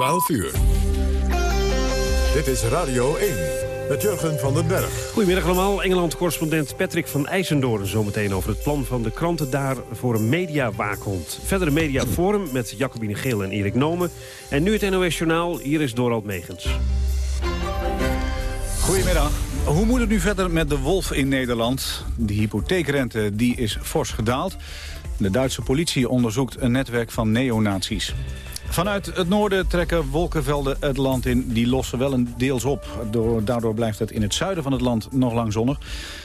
12 uur. Dit is Radio 1 met Jurgen van den Berg. Goedemiddag allemaal. Engeland-correspondent Patrick van IJsendoorn... zometeen over het plan van de kranten daar voor een mediawaakhond. Verder een mediaforum met Jacobine Geel en Erik Nomen. En nu het NOS Journaal. Hier is Dorald Megens. Goedemiddag. Hoe moet het nu verder met de wolf in Nederland? De hypotheekrente die is fors gedaald. De Duitse politie onderzoekt een netwerk van neonazies. Vanuit het noorden trekken wolkenvelden het land in. Die lossen wel een deels op. Daardoor blijft het in het zuiden van het land nog lang zonnig.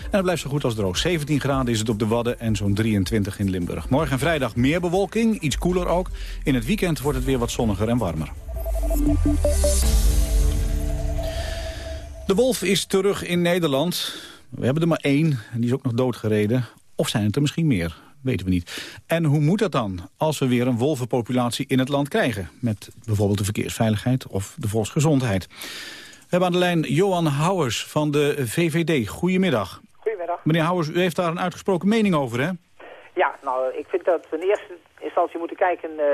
En het blijft zo goed als droog. 17 graden is het op de Wadden en zo'n 23 in Limburg. Morgen en vrijdag meer bewolking, iets koeler ook. In het weekend wordt het weer wat zonniger en warmer. De wolf is terug in Nederland. We hebben er maar één, en die is ook nog doodgereden. Of zijn het er misschien meer? Weten we niet. En hoe moet dat dan als we weer een wolvenpopulatie in het land krijgen? Met bijvoorbeeld de verkeersveiligheid of de volksgezondheid. We hebben aan de lijn Johan Houwers van de VVD. Goedemiddag. Goedemiddag. Meneer Houwers, u heeft daar een uitgesproken mening over, hè? Ja, nou, ik vind dat we in eerste instantie moeten kijken uh,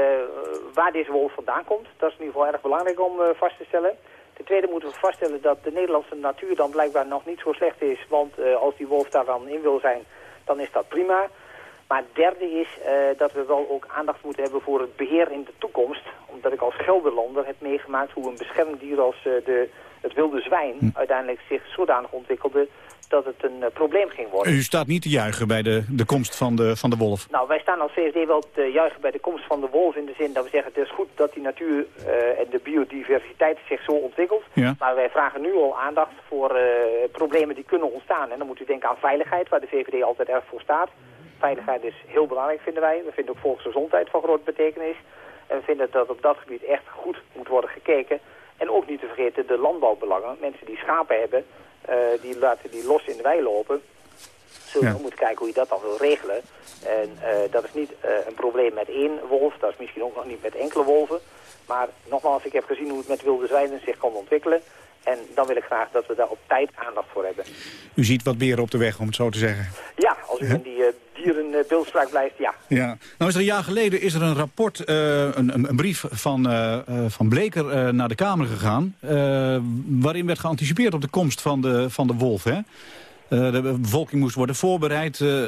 waar deze wolf vandaan komt. Dat is in ieder geval erg belangrijk om uh, vast te stellen. Ten tweede moeten we vaststellen dat de Nederlandse natuur dan blijkbaar nog niet zo slecht is. Want uh, als die wolf daar dan in wil zijn, dan is dat prima. Maar het derde is uh, dat we wel ook aandacht moeten hebben voor het beheer in de toekomst. Omdat ik als Gelderlander heb meegemaakt hoe een beschermd dier als uh, de, het wilde zwijn hm. uiteindelijk zich zodanig ontwikkelde dat het een uh, probleem ging worden. U staat niet te juichen bij de, de komst van de, van de wolf? Nou, wij staan als VSD wel te juichen bij de komst van de wolf... in de zin dat we zeggen, het is goed dat die natuur uh, en de biodiversiteit zich zo ontwikkelt. Ja. Maar wij vragen nu al aandacht voor uh, problemen die kunnen ontstaan. En dan moet u denken aan veiligheid, waar de VVD altijd erg voor staat. Veiligheid is heel belangrijk, vinden wij. We vinden ook volksgezondheid van grote betekenis. En we vinden dat op dat gebied echt goed moet worden gekeken. En ook niet te vergeten de landbouwbelangen. Mensen die schapen hebben, uh, die laten die los in de wei lopen. Zullen we ja. moeten kijken hoe je dat dan wil regelen. En uh, dat is niet uh, een probleem met één wolf. Dat is misschien ook nog niet met enkele wolven. Maar nogmaals, ik heb gezien hoe het met wilde zwijnen zich kan ontwikkelen. En dan wil ik graag dat we daar op tijd aandacht voor hebben. U ziet wat beren op de weg, om het zo te zeggen. Ja, als u in die uh, dierenbeeldspraak blijft, ja. ja. Nou is er een jaar geleden is er een rapport, uh, een, een, brief van, uh, van Bleker naar de Kamer gegaan... waarin werd geanticipeerd op de komst van de, van de wolf, hè? Uh, de bevolking moest worden voorbereid. Uh, uh,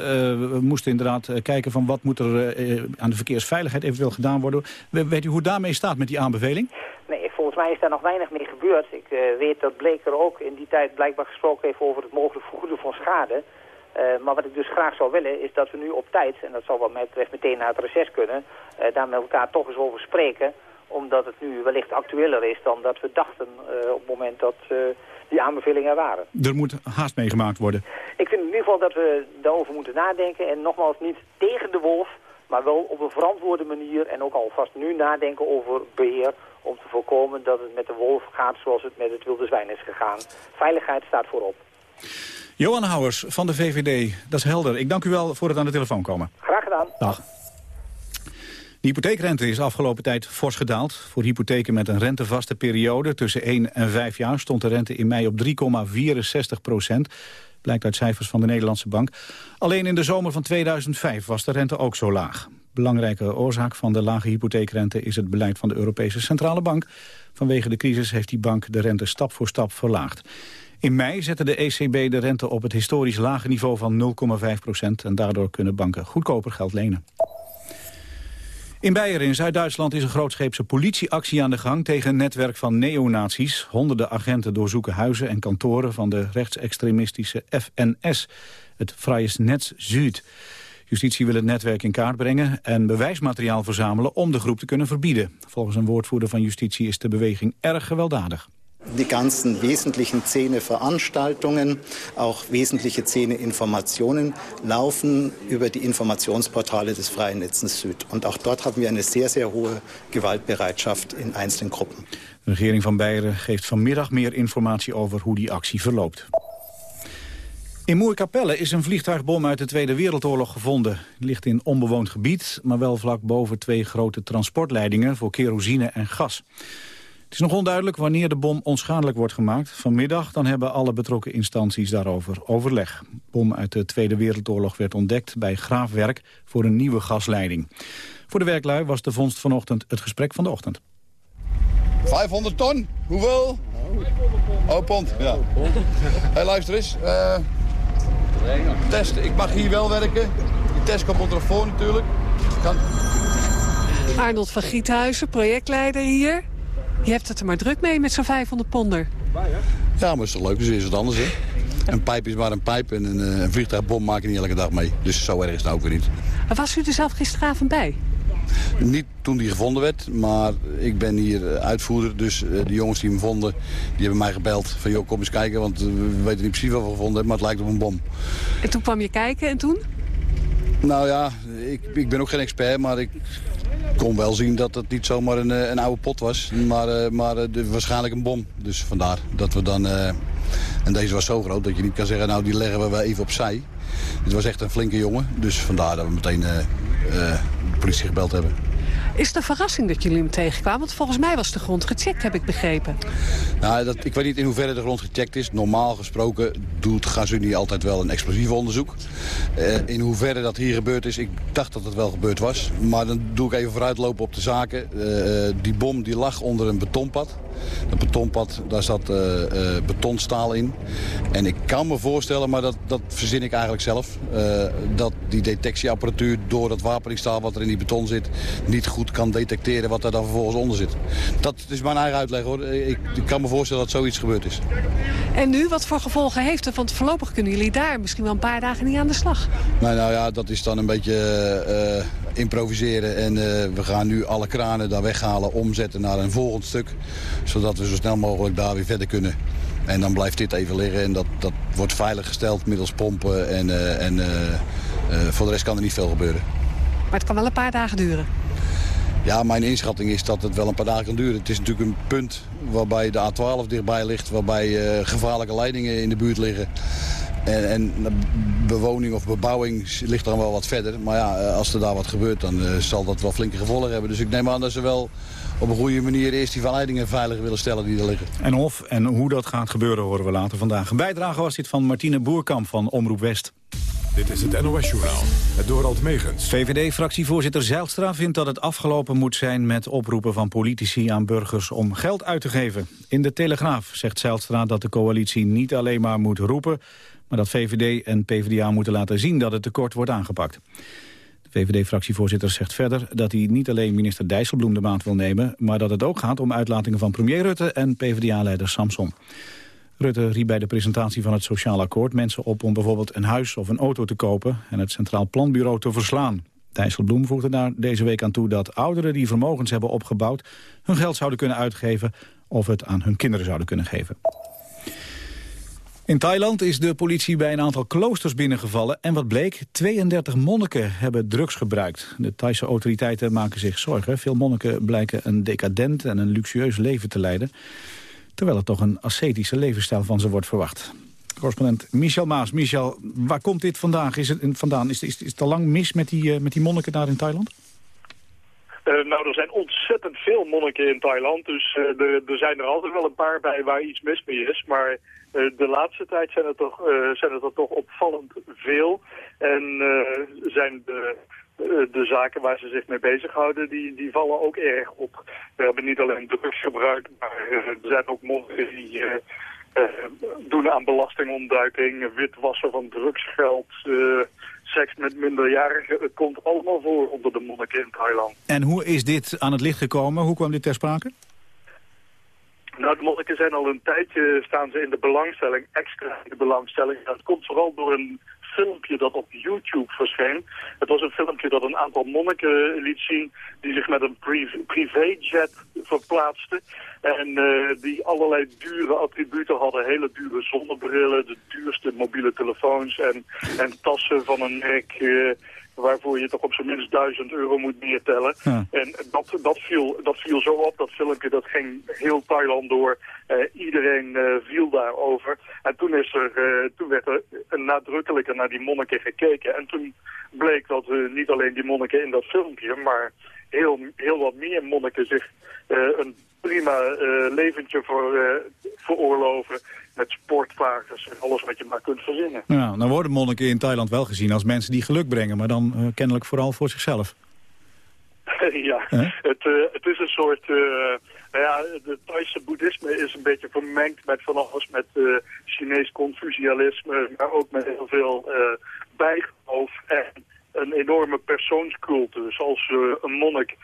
we moesten inderdaad kijken van wat moet er aan de verkeersveiligheid eventueel gedaan worden. Weet u hoe daarmee staat met die aanbeveling? Nee, volgens mij is daar nog weinig mee gebeurd. Ik weet dat Bleker ook in die tijd blijkbaar gesproken heeft over het mogelijk vergoeden van schade. maar wat ik dus graag zou willen is dat we nu op tijd, en dat zal wat mij betreft meteen na het reces kunnen, daar met elkaar toch eens over spreken omdat het nu wellicht actueler is dan dat we dachten op het moment dat die aanbevelingen waren. Er moet haast meegemaakt worden. Ik vind in ieder geval dat we daarover moeten nadenken. En nogmaals niet tegen de wolf, maar wel op een verantwoorde manier. En ook alvast nu nadenken over beheer. Om te voorkomen dat het met de wolf gaat zoals het met het wilde zwijn is gegaan. Veiligheid staat voorop. Johan Houwers van de VVD, dat is helder. Ik dank u wel voor het aan de telefoon komen. Graag gedaan. Dag. De hypotheekrente is afgelopen tijd fors gedaald. Voor hypotheken met een rentevaste periode tussen 1 en 5 jaar... stond de rente in mei op 3,64 procent. Blijkt uit cijfers van de Nederlandse Bank. Alleen in de zomer van 2005 was de rente ook zo laag. Belangrijke oorzaak van de lage hypotheekrente is het beleid van de Europese Centrale Bank. Vanwege de crisis heeft die bank de rente stap voor stap verlaagd. In mei zette de ECB de rente op het historisch lage niveau van 0,5 procent... en daardoor kunnen banken goedkoper geld lenen. In Beieren in Zuid-Duitsland is een grootscheepse politieactie aan de gang tegen een netwerk van neonazies. Honderden agenten doorzoeken huizen en kantoren van de rechtsextremistische FNS, het Freies Netz Zuid. Justitie wil het netwerk in kaart brengen en bewijsmateriaal verzamelen om de groep te kunnen verbieden. Volgens een woordvoerder van justitie is de beweging erg gewelddadig. Die ganzen wesentlichen Szene-Veranstaltungen, auch wesentliche Szene-Informationen laufen über die Informationsportale des Freien Netzens Süd. Und auch dort haben wir eine sehr, sehr hohe Gewaltbereitschaft in einzelnen Gruppen. De regering van Beieren geeft vanmiddag meer informatie over hoe die actie verloopt. In Moerkapelle is een vliegtuigbom uit de Tweede Wereldoorlog gevonden. Het ligt in onbewoond gebied, maar wel vlak boven twee grote transportleidingen voor kerosine en gas. Het is nog onduidelijk wanneer de bom onschadelijk wordt gemaakt. Vanmiddag dan hebben alle betrokken instanties daarover overleg. De bom uit de Tweede Wereldoorlog werd ontdekt bij graafwerk voor een nieuwe gasleiding. Voor de werklui was de vondst vanochtend het gesprek van de ochtend. 500 ton? Hoeveel? Oh, pond, ja. hey, luister eens. Uh, test, ik mag hier wel werken. Die test komt onder voor natuurlijk. Kan... Arnold van Giethuizen, projectleider hier. Je hebt het er maar druk mee met zo'n 500 ponder. Ja, maar is toch leuk? Dus is het anders, hè? Een pijp is maar een pijp en een, eh, een vliegtuigbom maak je niet elke dag mee. Dus zo erg is het ook weer niet. Was u er zelf gisteravond bij? Niet toen die gevonden werd, maar ik ben hier eh, uitvoerder. Dus eh, de jongens die hem vonden, die hebben mij gebeld. Van joh, kom eens kijken, want we weten niet precies wat we gevonden hebben, maar het lijkt op een bom. En toen kwam je kijken en toen? Nou ja, ik, ik ben ook geen expert, maar ik kon wel zien dat het niet zomaar een, een oude pot was. Maar, maar waarschijnlijk een bom. Dus vandaar dat we dan... En deze was zo groot dat je niet kan zeggen, nou die leggen we wel even opzij. Het was echt een flinke jongen, dus vandaar dat we meteen de politie gebeld hebben. Is het een verrassing dat jullie hem tegenkwamen? Want volgens mij was de grond gecheckt, heb ik begrepen. Nou, dat, ik weet niet in hoeverre de grond gecheckt is. Normaal gesproken doet Gasunie altijd wel een explosief onderzoek. Uh, in hoeverre dat hier gebeurd is, ik dacht dat het wel gebeurd was. Maar dan doe ik even vooruitlopen op de zaken. Uh, die bom die lag onder een betonpad. Dat betonpad, daar zat betonstaal in. En ik kan me voorstellen, maar dat, dat verzin ik eigenlijk zelf... Dat die detectieapparatuur door dat wapeningstaal wat er in die beton zit... niet goed kan detecteren wat er dan vervolgens onder zit. Dat is mijn eigen uitleg hoor. Ik, ik kan me voorstellen dat zoiets gebeurd is. En nu, wat voor gevolgen heeft het? Want voorlopig kunnen jullie daar misschien wel een paar dagen niet aan de slag. Nou, nou ja, dat is dan een beetje improviseren. En we gaan nu alle kranen daar weghalen, omzetten naar een volgend stuk zodat we zo snel mogelijk daar weer verder kunnen. En dan blijft dit even liggen en dat, dat wordt veiliggesteld middels pompen. En, uh, en voor de rest kan er niet veel gebeuren. Maar het kan wel een paar dagen duren? Ja, mijn inschatting is dat het wel een paar dagen kan duren. Het is natuurlijk een punt waarbij de A12 dichtbij ligt... waarbij gevaarlijke leidingen in de buurt liggen. En, en, bewoning of bebouwing ligt dan wel wat verder. Maar ja, als er daar wat gebeurt, dan zal dat wel flinke gevolgen hebben. Dus ik neem aan dat ze wel op een goede manier eerst die verleidingen veilig willen stellen die er liggen. En of en hoe dat gaat gebeuren horen we later vandaag. Een bijdrage was dit van Martine Boerkamp van Omroep West. Dit is het NOS-journaal, het Dorald Megens. VVD-fractievoorzitter Zijlstra vindt dat het afgelopen moet zijn... met oproepen van politici aan burgers om geld uit te geven. In de Telegraaf zegt Zijlstra dat de coalitie niet alleen maar moet roepen... maar dat VVD en PvdA moeten laten zien dat het tekort wordt aangepakt. VVD-fractievoorzitter zegt verder dat hij niet alleen minister Dijsselbloem de maand wil nemen... maar dat het ook gaat om uitlatingen van premier Rutte en PvdA-leider Samson. Rutte riep bij de presentatie van het Sociaal Akkoord mensen op om bijvoorbeeld een huis of een auto te kopen en het Centraal Planbureau te verslaan. Dijsselbloem voegde daar deze week aan toe dat ouderen die vermogens hebben opgebouwd hun geld zouden kunnen uitgeven of het aan hun kinderen zouden kunnen geven. In Thailand is de politie bij een aantal kloosters binnengevallen. En wat bleek, 32 monniken hebben drugs gebruikt. De Thaise autoriteiten maken zich zorgen. Veel monniken blijken een decadent en een luxueus leven te leiden. Terwijl er toch een ascetische levensstijl van ze wordt verwacht. Correspondent Michel Maas. Michel, waar komt dit vandaag? Is het, vandaan? Is, is, is het al lang mis met die, uh, met die monniken daar in Thailand? Uh, nou, er zijn ontzettend veel monniken in Thailand. Dus uh, er, zijn er altijd wel een paar bij waar iets mis mee is. Maar de laatste tijd zijn er toch, zijn er toch opvallend veel. En zijn de, de zaken waar ze zich mee bezighouden, die, die vallen ook erg op. We hebben niet alleen drugsgebruik, maar er zijn ook monniken die... doen aan belastingontduiking, witwassen van drugsgeld, seks met minderjarigen. Het komt allemaal voor onder de monniken in Thailand. En hoe is dit aan het licht gekomen? Hoe kwam dit ter sprake? Nou, de monniken zijn al een tijdje, staan ze in de belangstelling, extra in de belangstelling. Dat komt vooral door een filmpje dat op YouTube verscheen. Het was een filmpje dat een aantal monniken liet zien die zich met een privéjet verplaatsten. En uh, die allerlei dure attributen hadden. Hele dure zonnebrillen, de duurste mobiele telefoons en, en tassen van een merk... Uh, waarvoor je toch op zijn minst duizend euro moet neertellen. Ja. En dat, dat, viel, dat viel zo op, dat filmpje, dat ging heel Thailand door. Uh, iedereen uh, viel daarover. En toen, is er, uh, toen werd er nadrukkelijker naar die monniken gekeken. En toen bleek dat niet alleen die monniken in dat filmpje, maar heel, heel wat meer monniken zich een prima leventje voor, veroorloven met sportwagens en alles wat je maar kunt verzinnen. Ja, dan worden monniken in Thailand wel gezien als mensen die geluk brengen, maar dan uh, kennelijk vooral voor zichzelf. ja, het, uh, het is een soort... Uh, nou ja, het, beetje vermengd met van alles, met Chinees Confucialisme, maar ook met heel veel bijgeloof en een enorme persoonscultus. Als een monnik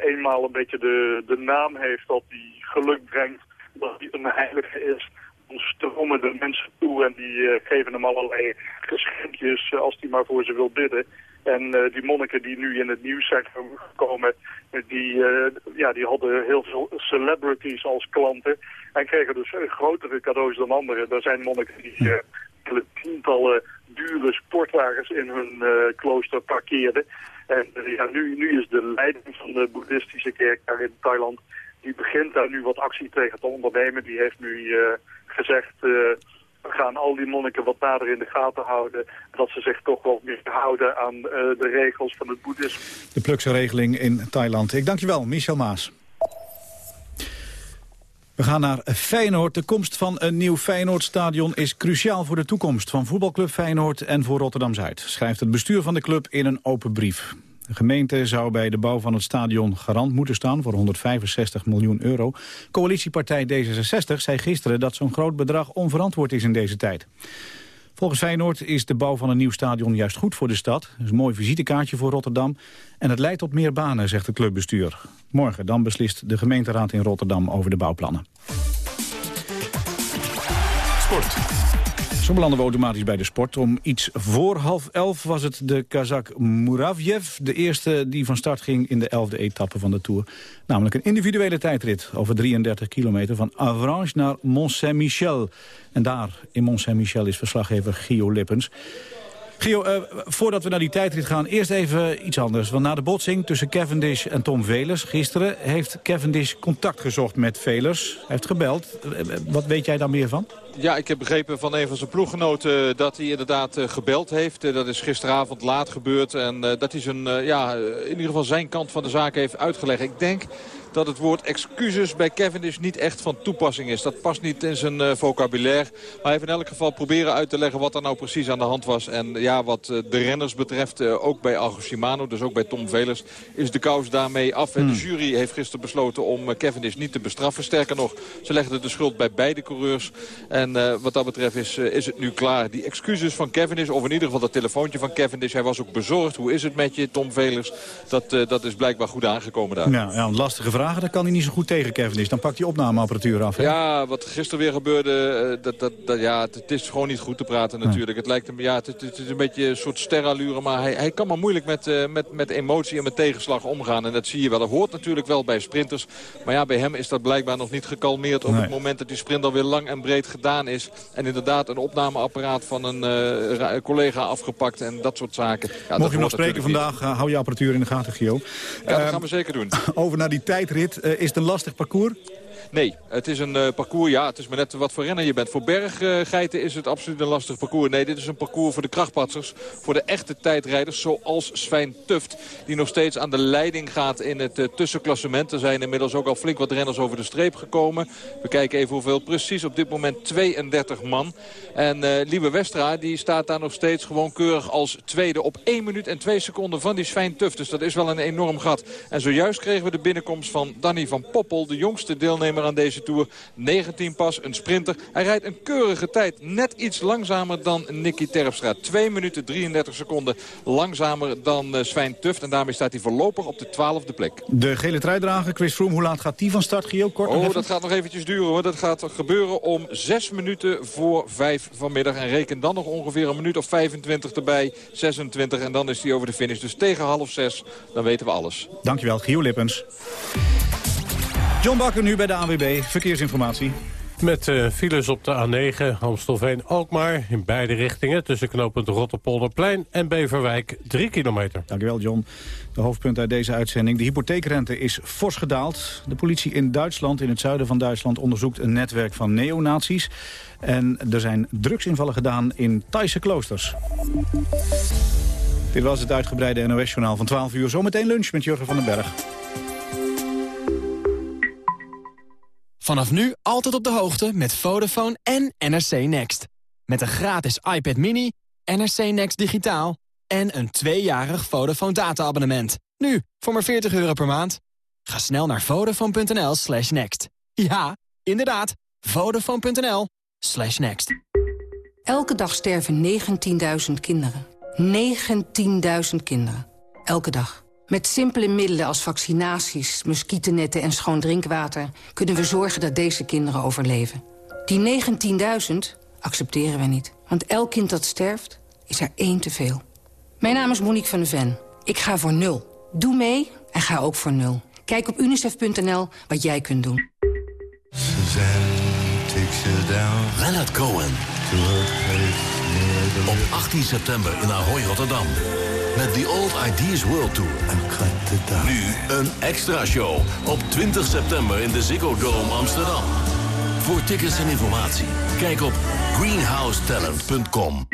eenmaal een beetje de, de naam heeft dat die geluk brengt, dat hij een heilige is, stromen de mensen toe en die geven hem allerlei geschenkjes als hij maar voor ze wil bidden. En uh, die monniken die nu in het nieuws zijn gekomen, die, ja, die hadden heel veel celebrities als klanten. En kregen dus grotere cadeaus dan anderen. Er zijn monniken die tientallen dure sportwagens in hun klooster parkeerden. En ja, nu, nu is de leiding van de boeddhistische kerk daar in Thailand... die begint daar nu wat actie tegen te ondernemen. Die heeft nu gezegd we gaan al die monniken wat nader in de gaten houden. Dat ze zich toch wel meer houden aan uh, de regels van het boeddhisme. De Plukse regeling in Thailand. Ik dank je wel, Michel Maas. We gaan naar Feyenoord. De komst van een nieuw Feyenoordstadion is cruciaal voor de toekomst van voetbalclub Feyenoord en voor Rotterdam-Zuid, schrijft het bestuur van de club in een open brief. De gemeente zou bij de bouw van het stadion garant moeten staan voor 165 miljoen euro. Coalitiepartij D66 zei gisteren dat zo'n groot bedrag onverantwoord is in deze tijd. Volgens Feyenoord is de bouw van een nieuw stadion juist goed voor de stad. Dat is een mooi visitekaartje voor Rotterdam. En het leidt tot meer banen, zegt het clubbestuur. Morgen dan beslist de gemeenteraad in Rotterdam over de bouwplannen. Sport. Zo belanden we automatisch bij de sport. Om iets voor half elf was het de Kazak Muravjev. De eerste die van start ging in de elfde etappe van de Tour. Namelijk een individuele tijdrit over 33 kilometer... van Avranches naar Mont-Saint-Michel. En daar in Mont-Saint-Michel is verslaggever Gio Lippens. Gio, uh, voordat we naar die tijdrit gaan, eerst even iets anders. Want na de botsing tussen Cavendish en Tom Velers gisteren... heeft Cavendish contact gezocht met Velers. Hij heeft gebeld. Eh, wat weet jij daar meer van? Ja, ik heb begrepen van een van zijn ploeggenoten dat hij inderdaad gebeld heeft. Dat is gisteravond laat gebeurd. En dat hij zijn, ja, in ieder geval zijn kant van de zaak heeft uitgelegd. Ik denk dat het woord excuses bij Cavendish niet echt van toepassing is. Dat past niet in zijn uh, vocabulaire. Maar hij heeft in elk geval proberen uit te leggen wat er nou precies aan de hand was. En ja, wat uh, de renners betreft, uh, ook bij Argo Shimano, dus ook bij Tom Velers, is de kous daarmee af. En de Hmm. jury heeft gisteren besloten om Cavendish niet te bestraffen. Sterker nog, ze legden de schuld bij beide coureurs. En wat dat betreft is, is het nu klaar. Die excuses van Cavendish, of in ieder geval dat telefoontje van Cavendish, hij was ook bezorgd. Hoe is het met je, Tom Velers? Dat, dat is blijkbaar goed aangekomen daar. Ja, ja, een lastige vragen, daar kan hij niet zo goed tegen Cavendish. Dan pakt hij opnameapparatuur af. Hè? Ja, wat gisteren weer gebeurde, eh, dat, dat, dat, ja, het, het is gewoon niet goed te praten natuurlijk. Het lijkt hem, ja, het, het, het is een beetje een soort sterallure, maar hij, hij kan maar moeilijk met, uh, met, met emotie en met tegenslag omgaan. En dat zie je wel. Dat hoort natuurlijk wel bij sprinters. Maar ja, bij hem is dat blijkbaar nog niet gekalmeerd op Nee. het moment dat die sprint alweer lang en breed gedaan is. En inderdaad een opnameapparaat van een uh, ra- collega afgepakt en dat soort zaken. Ja, Mocht je nog spreken vandaag, uh, hou je apparatuur in de gaten, Gio. Ja, dat Ehm, gaan we zeker doen. Over naar die tijdrit. Uh, is het een lastig parcours? Nee, het is een uh, parcours, ja, het is maar net wat voor renner je bent. Voor berggeiten is het absoluut een lastig parcours. Nee, dit is een parcours voor de krachtpatsers, voor de echte tijdrijders, zoals Sven Tuft. Die nog steeds aan de leiding gaat in het uh, tussenklassement. Er zijn inmiddels ook al flink wat renners over de streep gekomen. We kijken even hoeveel, precies op dit moment 32 man. En uh, Liebe Westra, die staat daar nog steeds gewoon keurig als tweede op 1 minuut en 2 seconden van die Sven Tuft. Dus dat is wel een enorm gat. En zojuist kregen we de binnenkomst van Danny van Poppel, de jongste deelnemer aan deze Tour. 19 pas, een sprinter. Hij rijdt een keurige tijd. Net iets langzamer dan Nicky Terpstra. 2 minuten 33 seconden langzamer dan uh, Sven Tuft. En daarmee staat hij voorlopig op de 12e plek. De gele truidrager, Chris Froome, hoe laat gaat die van start, Gio? Kort Oh, dat gaat nog eventjes duren hoor. Dat gaat gebeuren om 6 minuten voor 5 vanmiddag. En reken dan nog ongeveer een minuut of 25 erbij. 26 en dan is hij over de finish. Dus tegen half 6, dan weten we alles. Dankjewel, Gio Lippens. John Bakker nu bij de AWB. Verkeersinformatie. Met uh, files op de A9 Amstelveen-Alkmaar in beide richtingen... tussen knooppunt Rotterpolderplein en Beverwijk 3 kilometer. Dankjewel, John. De hoofdpunt uit deze uitzending. De hypotheekrente is fors gedaald. De politie in Duitsland, in het zuiden van Duitsland... onderzoekt een netwerk van neonazies. En er zijn drugsinvallen gedaan in Thaise kloosters. Dit was het uitgebreide NOS-journaal van 12 uur. Zometeen lunch met Jurgen van den Berg. Vanaf nu altijd op de hoogte met Vodafone en NRC Next. Met een gratis iPad mini, NRC Next digitaal en een tweejarig Vodafone data-abonnement. Nu, voor maar 40 euro per maand. Ga snel naar vodafone.nl slash next. Ja, inderdaad, Vodafone.nl slash next. Elke dag sterven 19.000 kinderen. 19.000 kinderen. Elke dag. Met simpele middelen als vaccinaties, muggennetten en schoon drinkwater... kunnen we zorgen dat deze kinderen overleven. Die 19.000 accepteren we niet. Want elk kind dat sterft, is er één te veel. Mijn naam is Monique van de Ven. Ik ga voor nul. Doe mee en ga ook voor nul. Kijk op unicef.nl wat jij kunt doen. Leonard Cohen. Op 18 september in Ahoy, Rotterdam. Met The Old Ideas World Tour. Nu een extra show op 20 september in de Ziggo Dome Amsterdam. Voor tickets en informatie, kijk op greenhousetalent.com.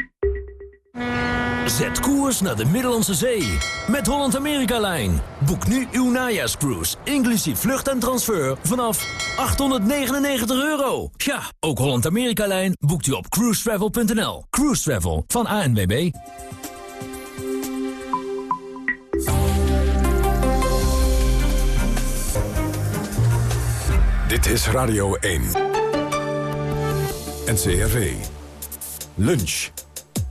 Zet koers naar de Middellandse Zee met Holland-Amerika-lijn. Boek nu uw najaarscruise, inclusief vlucht en transfer, vanaf 899 euro. Ja, ook Holland-Amerika-lijn boekt u op cruisetravel.nl. Cruise Travel van ANWB. Dit is Radio 1. NCRV. Lunch.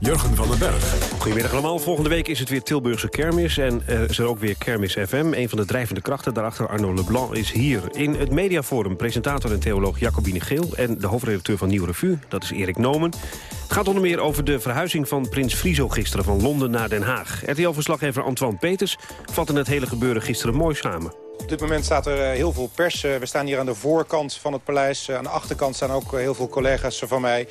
Jurgen van den Berg. Goedemiddag allemaal. Volgende week is het weer Tilburgse kermis. En er is er ook weer Kermis FM. Een van de drijvende krachten daarachter, Arno Leblanc, is hier. In het mediaforum presentator en theoloog Jacobine Geel... en de hoofdredacteur van Nieuw Revue, dat is Erik Nomen. Het gaat onder meer over de verhuizing van prins Friso gisteren... van Londen naar Den Haag. RTL-verslaggever Antoine Peters vatte het hele gebeuren gisteren mooi samen. Op dit moment staat er eh, heel veel pers. Eh, we staan hier aan de voorkant van het paleis. Eh, aan de achterkant staan ook heel veel collega's van mij.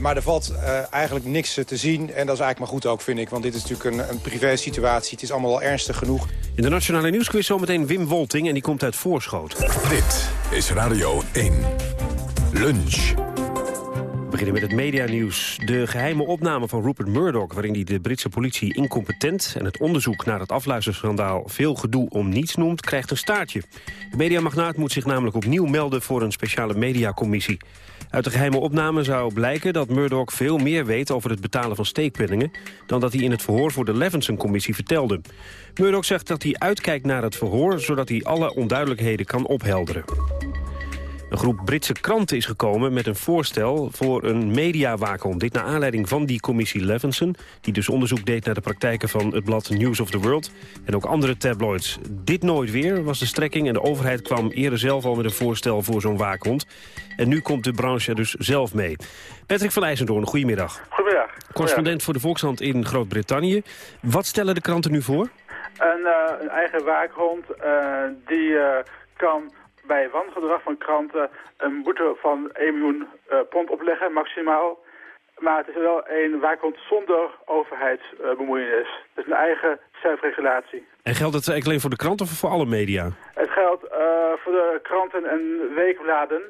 Maar er valt eigenlijk niks te zien. En dat is eigenlijk maar goed ook, vind ik. Want dit is natuurlijk een, een privé situatie. Het is allemaal al ernstig genoeg. In de Nationale Nieuwsquiz zometeen Wim Wolting. En die komt uit Voorschoot. Dit is Radio 1. Lunch. Beginnen met het medianieuws. De geheime opname van Rupert Murdoch... waarin hij de Britse politie incompetent... en het onderzoek naar het afluisterschandaal veel gedoe om niets noemt... krijgt een staartje. De mediamagnaat moet zich namelijk opnieuw melden... voor een speciale mediacommissie. Uit de geheime opname zou blijken dat Murdoch veel meer weet... over het betalen van steekpenningen... dan dat hij in het verhoor voor de Levinson-commissie vertelde. Murdoch zegt dat hij uitkijkt naar het verhoor... zodat hij alle onduidelijkheden kan ophelderen. Een groep Britse kranten is gekomen met een voorstel voor een mediawaakhond. Dit naar aanleiding van die commissie Levinson... die dus onderzoek deed naar de praktijken van het blad News of the World... en ook andere tabloids. Dit nooit weer was de strekking en de overheid kwam eerder zelf al met een voorstel voor zo'n waakhond. En nu komt de branche er dus zelf mee. Patrick van IJzendoorn, goedemiddag. Goedemiddag. Correspondent voor de Volkshand in Groot-Brittannië. Wat stellen de kranten nu voor? Een, uh, een eigen waakhond uh, die uh, kan bij wangedrag van kranten een boete van 1 miljoen uh, pond opleggen, maximaal. Maar het is wel een waakhond zonder overheidsbemoeienis. Dus een eigen zelfregulatie. En geldt het eigenlijk alleen voor de kranten of voor alle media? Het geldt uh, voor de kranten en weekbladen.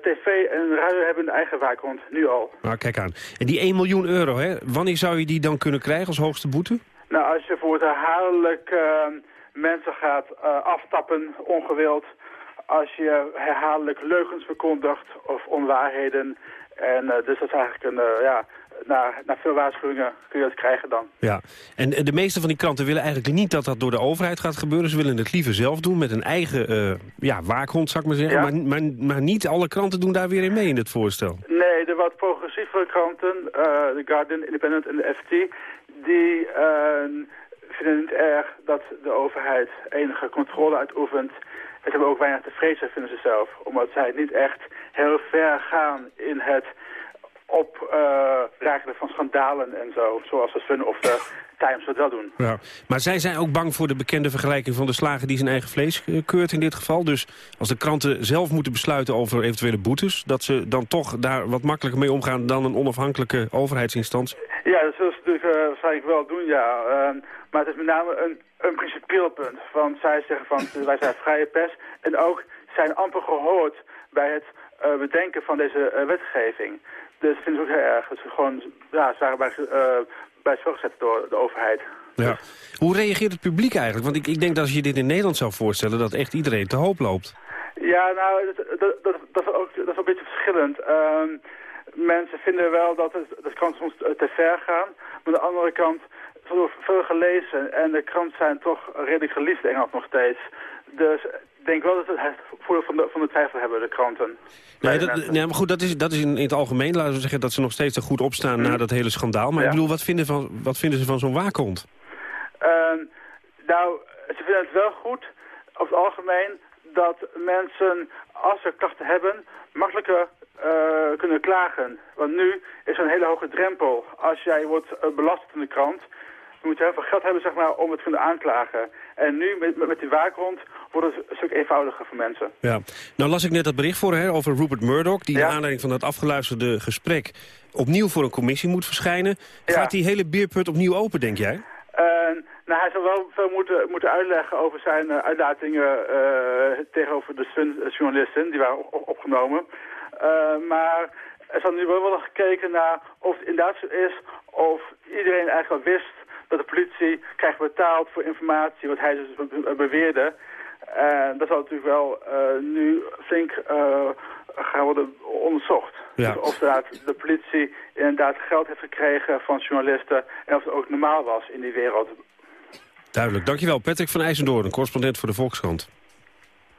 TV en radio hebben een eigen waakhond, nu al. Nou, kijk aan. En die 1 miljoen euro, hè, wanneer zou je die dan kunnen krijgen als hoogste boete? Nou, als je voor het herhaaldelijk mensen gaat uh, aftappen ongewild als je herhaaldelijk leugens verkondigt of onwaarheden. En uh, dus dat is eigenlijk een, uh, ja, na, na veel waarschuwingen kun je dat krijgen dan. Ja, en de meeste van die kranten willen eigenlijk niet dat dat door de overheid gaat gebeuren. Ze willen het liever zelf doen met een eigen uh, ja, waakhond, zou ik maar zeggen. Ja. Maar, maar, maar niet alle kranten doen daar weer in mee in het voorstel. Nee, de wat progressievere kranten, The Guardian, Independent en de FT, die vinden het niet erg dat de overheid enige controle uitoefent. Het hebben ook weinig te vrezen, vinden ze zelf. Omdat zij niet echt heel ver gaan in het oprakelen uh, van schandalen en zo. Zoals de Sun of de Times dat wel doen. Ja. Maar zij zijn ook bang voor de bekende vergelijking van de slager die zijn eigen vlees keurt in dit geval. Dus als de kranten zelf moeten besluiten over eventuele boetes... dat ze dan toch daar wat makkelijker mee omgaan dan een onafhankelijke overheidsinstantie? Ja, dat zullen ze natuurlijk uh, waarschijnlijk wel doen, ja. Uh, maar het is met name een, een principieel punt. Want zij zeggen van, wij zijn vrije pers. En ook zijn amper gehoord bij het uh, bedenken van deze uh, wetgeving. Dus ik vind het ook heel erg. Het is gewoon, ja, ze waren bij, uh, bij gezet door de overheid. Ja. Hoe reageert het publiek eigenlijk? Want ik, ik denk dat als je dit in Nederland zou voorstellen... dat echt iedereen te hoop loopt. Ja, nou, dat, dat, dat, dat is, ook, dat is een beetje verschillend. Uh, mensen vinden wel dat het, dat kan soms te ver gaan. Maar aan de andere kant veel gelezen en de krant zijn toch redelijk geliefd in Engeland nog steeds. Dus denk wel dat het voordeel van de, van de twijfel hebben, de kranten. Nee, dat, nee, maar goed, dat is, dat is in, in het algemeen. Laten we zeggen dat ze nog steeds er goed op staan na dat hele schandaal. Maar ik bedoel, wat vinden, van, wat vinden ze van zo'n waakhond? Ehm, nou, ze vinden het wel goed, over het algemeen, dat mensen, als ze klachten hebben, makkelijker eh, kunnen klagen. Want nu is er een hele hoge drempel. Als jij wordt uh, belast in de krant, dan moet je heel veel geld hebben zeg maar, om het te kunnen aanklagen. En nu met, met die waakhond wordt het een stuk eenvoudiger voor mensen. Ja. Nou las ik net dat bericht voor hè, over Rupert Murdoch... die naar aanleiding van dat afgeluisterde gesprek opnieuw voor een commissie moet verschijnen. Gaat die hele beerput opnieuw open, denk jij? nou, hij zal wel veel moeten, moeten uitleggen over zijn uh, uitlatingen tegenover de journalisten die waren opgenomen. Maar er zal nu wel worden gekeken naar of het inderdaad zo is of iedereen eigenlijk al wist dat de politie krijgt betaald voor informatie wat hij dus beweerde. En dat zal natuurlijk wel uh, nu flink uh, gaan worden onderzocht. Ja. Dus of de politie inderdaad geld heeft gekregen van journalisten en of het ook normaal was in die wereld. Duidelijk. Dankjewel. Patrick van IJsendoorn, correspondent voor de Volkskrant.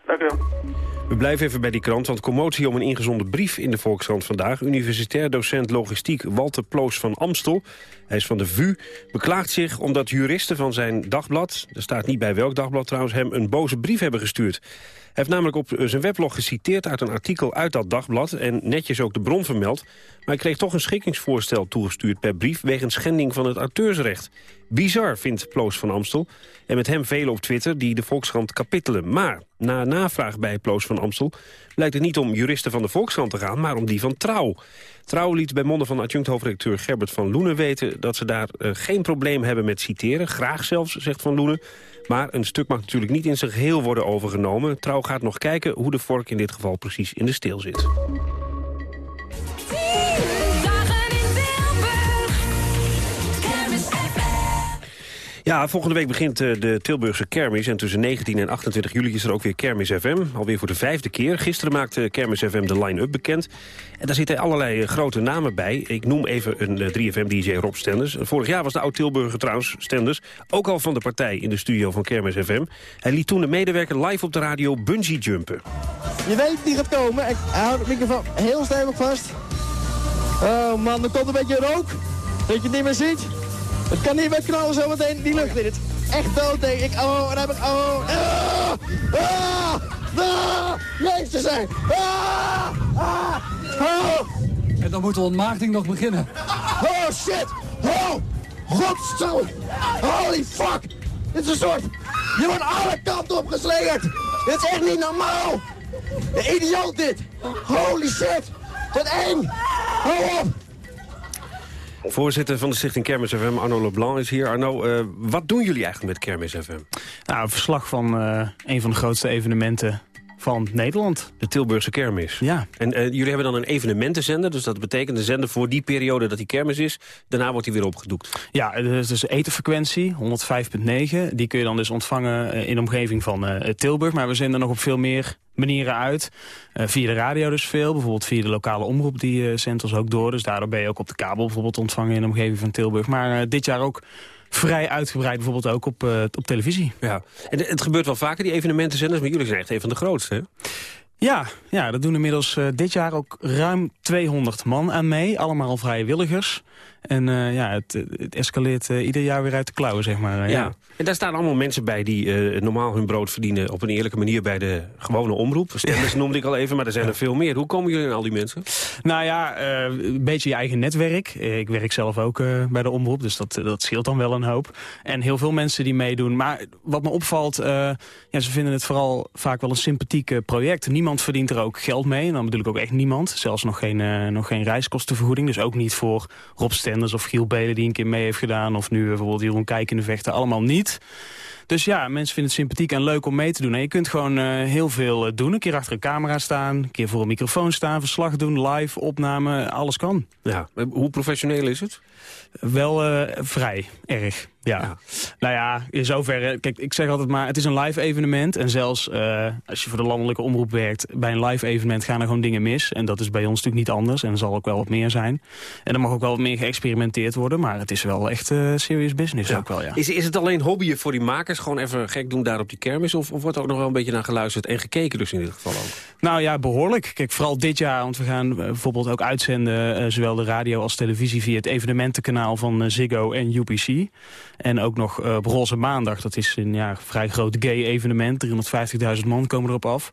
Dank u wel. We blijven even bij die krant, want commotie om een ingezonden brief in de Volkskrant vandaag. Universitair docent logistiek Walter Ploos van Amstel, hij is van de VU, beklaagt zich omdat juristen van zijn dagblad, er staat niet bij welk dagblad trouwens, hem een boze brief hebben gestuurd. Hij heeft namelijk op zijn weblog geciteerd uit een artikel uit dat dagblad... en netjes ook de bron vermeld. Maar hij kreeg toch een schikkingsvoorstel toegestuurd per brief... wegens schending van het auteursrecht. Bizar, vindt Ploos van Amstel. En met hem velen op Twitter die de Volkskrant kapittelen. Maar na navraag bij Ploos van Amstel... lijkt het niet om juristen van de Volkskrant te gaan... maar om die van Trouw. Trouw liet bij monden van adjunct-hoofdredacteur Gerbert van Loenen weten... dat ze daar uh, geen probleem hebben met citeren. Graag zelfs, zegt Van Loenen. Maar een stuk mag natuurlijk niet in zijn geheel worden overgenomen. Trouw gaat nog kijken hoe de vork in dit geval precies in de steel zit. Ja, volgende week begint uh, de Tilburgse kermis. En tussen 19 en 28 juli is er ook weer Kermis FM. Alweer voor de vijfde keer. Gisteren maakte Kermis FM de line-up bekend. En daar zitten allerlei uh, grote namen bij. Ik noem even een uh, 3FM-dj Rob Stenders. Vorig jaar was de oud-Tilburger trouwens, Stenders... ook al van de partij in de studio van Kermis FM. Hij liet toen de medewerker live op de radio bungee jumpen. Je weet die gaat komen. Ik hou de microfoon heel stevig vast. Oh man, er komt een beetje rook. Dat je het niet meer ziet. Het kan niet meer knallen zometeen die lucht in. Het echt dood denk ik. Oh, en dan heb ik... Oh, ah, ah, ah, Jezus. Ah, ah, oh. En dan moet de ontmaagding nog beginnen. Oh shit. Oh, godsto. Holy fuck. Dit is een soort... Je wordt alle kanten opgeslingerd. Dit is echt niet normaal. De idioot dit. Holy shit. Wat eng. Hou op. Voorzitter van de stichting Kermis FM, Arno Leblanc, is hier. Arno, uh, wat doen jullie eigenlijk met Kermis FM? Nou, een verslag van uh, een van de grootste evenementen van Nederland. De Tilburgse kermis. Ja. En uh, jullie hebben dan een evenementenzender, dus dat betekent de zender voor die periode dat die kermis is. Daarna wordt hij weer opgedoekt. Ja, dus, dus etenfrequentie, 105.9. Die kun je dan dus ontvangen in de omgeving van uh, Tilburg. Maar we zenden nog op veel meer manieren uit. Uh, via de radio dus veel. Bijvoorbeeld via de lokale omroep, die zendt ons ook door. Dus daardoor ben je ook op de kabel bijvoorbeeld ontvangen in de omgeving van Tilburg. Maar dit jaar ook vrij uitgebreid bijvoorbeeld ook op, uh, op televisie. Ja, en het gebeurt wel vaker, die evenementenzenders, maar jullie zijn echt een van de grootste, hè? Ja, ja, dat doen inmiddels uh, dit jaar ook ruim 200 man aan mee. Allemaal vrijwilligers. En uh, ja, het, het escaleert uh, ieder jaar weer uit de klauwen, zeg maar. ja. ja. en daar staan allemaal mensen bij die normaal hun brood verdienen... op een eerlijke manier bij de gewone omroep. Stemmers noemde ik al even, maar er zijn er veel meer. Hoe komen jullie aan al die mensen? Nou ja, een beetje je eigen netwerk. ik werk zelf ook bij de omroep, dus dat, dat scheelt dan wel een hoop. En heel veel mensen die meedoen. Maar wat me opvalt, ja, ze vinden het vooral vaak wel een sympathiek project. Niemand verdient er ook geld mee. En dan bedoel ik ook echt niemand. Zelfs nog geen, nog geen reiskostenvergoeding. Dus ook niet voor Rob Of Giel Belen die een keer mee heeft gedaan. Of nu bijvoorbeeld Jeroen Kijk in de vechten. Allemaal niet. Dus ja, mensen vinden het sympathiek en leuk om mee te doen. En je kunt gewoon uh, heel veel uh, doen. Een keer achter een camera staan, een keer voor een microfoon staan, verslag doen, live, opname, alles kan. Ja, hoe professioneel is het? Wel uh, vrij, erg. Ja. ja. Nou ja, in zoverre, kijk, ik zeg altijd maar, het is een live evenement. En zelfs uh, als je voor de landelijke omroep werkt, bij een live evenement gaan er gewoon dingen mis. En dat is bij ons natuurlijk niet anders. En er zal ook wel wat meer zijn. En er mag ook wel wat meer geëxperimenteerd worden. Maar het is wel echt uh, serious business ja. ook wel, ja. Is, is het alleen hobbyen voor die makers? Makers gewoon even gek doen daar op die kermis? Of, of wordt er ook nog wel een beetje naar geluisterd en gekeken dus in dit geval ook? Nou ja, behoorlijk. Kijk, vooral dit jaar, want we gaan eh, bijvoorbeeld ook uitzenden... Uh, zowel de radio als televisie via het evenementenkanaal van uh, Ziggo en UPC. En ook nog uh, op Roze Maandag, dat is een ja, vrij groot gay-evenement. 350.000 man komen erop af.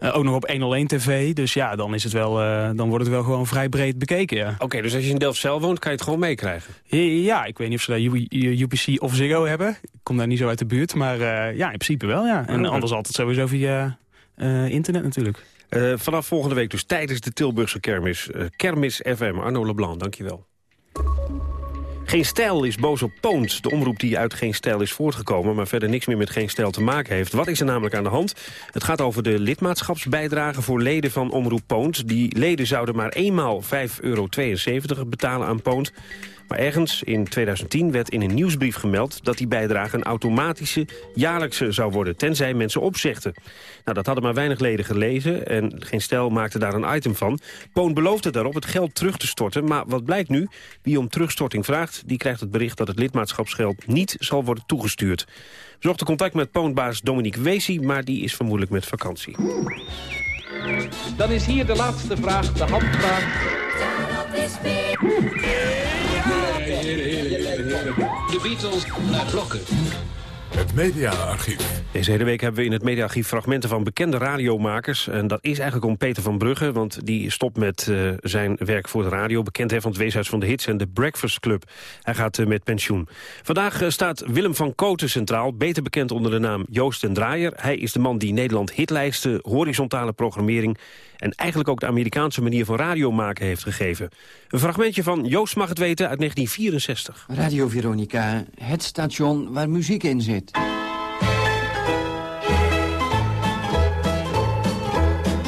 ook nog op 101 TV, dus ja, dan, is het wel, dan wordt het wel gewoon vrij breed bekeken, ja. Oké, dus als je in Delfzijl woont, kan je het gewoon meekrijgen? Ja, ik weet niet of ze daar UPC of Ziggo hebben. Ik kom daar niet zo uit de buurt, maar ja, in principe wel, ja. En anders altijd sowieso via internet natuurlijk. Uh, vanaf volgende week dus tijdens de Tilburgse kermis. Kermis FM. Arno Leblanc, dankjewel. Geen Stijl is boos op Poont, de omroep die uit Geen Stijl is voortgekomen... maar verder niks meer met Geen Stijl te maken heeft. Wat is er namelijk aan de hand? Het gaat over de lidmaatschapsbijdrage voor leden van Omroep Poont. Die leden zouden maar eenmaal 5,72 euro betalen aan Poont. Maar ergens in 2010 werd in een nieuwsbrief gemeld... dat die bijdrage een automatische jaarlijkse zou worden... tenzij mensen opzegden. Nou, dat hadden maar weinig leden gelezen en geen stel maakte daar een item van. Poon beloofde daarop het geld terug te storten. Maar wat blijkt nu? Wie om terugstorting vraagt, die krijgt het bericht... dat het lidmaatschapsgeld niet zal worden toegestuurd. We zochten contact met Poonbaas Dominique Weesie... maar die is vermoedelijk met vakantie. Dan is hier de laatste vraag, de handvraag. De Beatles naar blokken. Het mediaarchief. Deze hele week hebben we in het mediaarchief fragmenten van bekende radiomakers. En dat is eigenlijk om Peter van Brugge, want die stopt met uh, zijn werk voor de radio. Bekend hè, van het Weeshuis van de Hits en de Breakfast Club. Hij gaat uh, met pensioen. Vandaag uh, staat Willem van Koten centraal, beter bekend onder de naam Joost en Draaier. Hij is de man die Nederland hitlijsten, horizontale programmering... en eigenlijk ook de Amerikaanse manier van radio maken heeft gegeven. Een fragmentje van Joost mag het weten uit 1964. Radio Veronica, het station waar muziek in zit.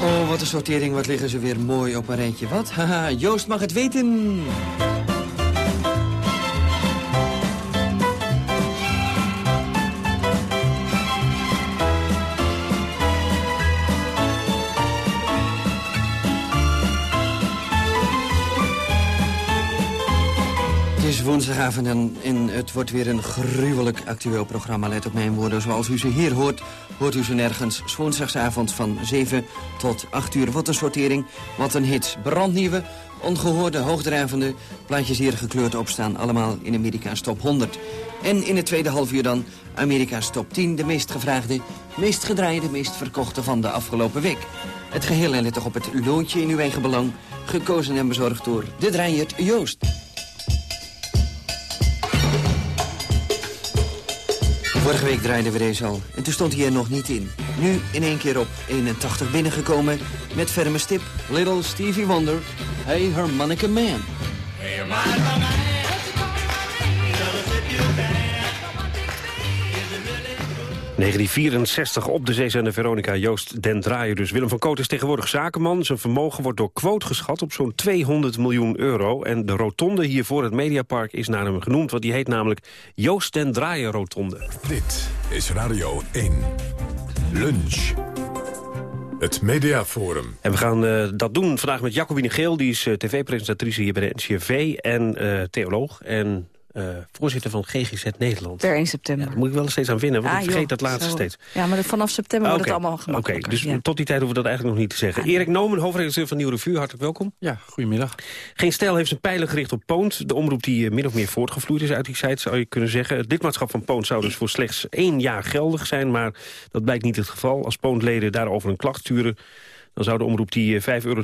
Oh, wat een sortering. Wat liggen ze weer mooi op een rijtje. Wat? Haha, Joost mag het weten. Woensdagavond en, en het wordt weer een gruwelijk actueel programma. Let op mijn woorden. Zoals u ze hier hoort, hoort u ze nergens. Woensdagsavond van 7 tot 8 uur. Wat een sortering, wat een hit. Brandnieuwe, ongehoorde, hoogdrijvende plaatjes hier gekleurd opstaan. Allemaal in Amerika's top 100. En in het tweede halfuur dan Amerika's top 10. De meest gevraagde, meest gedraaide, meest verkochte van de afgelopen week. Het geheel en let toch op het loontje in uw eigen belang. Gekozen en bezorgd door de draaier Joost. Vorige week draaiden we deze al. En toen stond hij er nog niet in. Nu in één keer op 81 binnengekomen. Met ferme stip. Little Stevie Wonder. Hey Harmonica Man. Hey Harmonica Man. 1964 op de zeezender Veronica Joost Den Draaier. Dus Willem van Koot is tegenwoordig zakenman. Zijn vermogen wordt door Quote geschat op zo'n 200 miljoen euro. En de rotonde hier voor het Mediapark is naar hem genoemd. Want die heet namelijk Joost Den Draaier Rotonde. Dit is Radio 1. Lunch. Het Mediaforum. En we gaan uh, dat doen vandaag met Jacobine Geel. Die is uh, tv-presentatrice hier bij de NCRV en uh, theoloog. En uh, voorzitter van GGZ Nederland. Per 1 september. Ja, daar moet ik wel steeds aan winnen, want ah, ik vergeet joh, dat laatste zo. steeds. Ja, maar vanaf september ah, wordt het allemaal gemakkelijker. Oké, dus ja. tot die tijd hoeven we dat eigenlijk nog niet te zeggen. Ah, Erik Nomen, hoofdredacteur van Nieuw Revue, hartelijk welkom. Ja, goedemiddag. Geen Stijl heeft zijn pijlen gericht op Poont. De omroep die min of meer voortgevloeid is uit die site, zou je kunnen zeggen. Het lidmaatschap van Poont zou dus voor slechts één jaar geldig zijn, maar dat blijkt niet het geval. Als Poontleden daarover een klacht sturen dan zou de omroep die 5,72 euro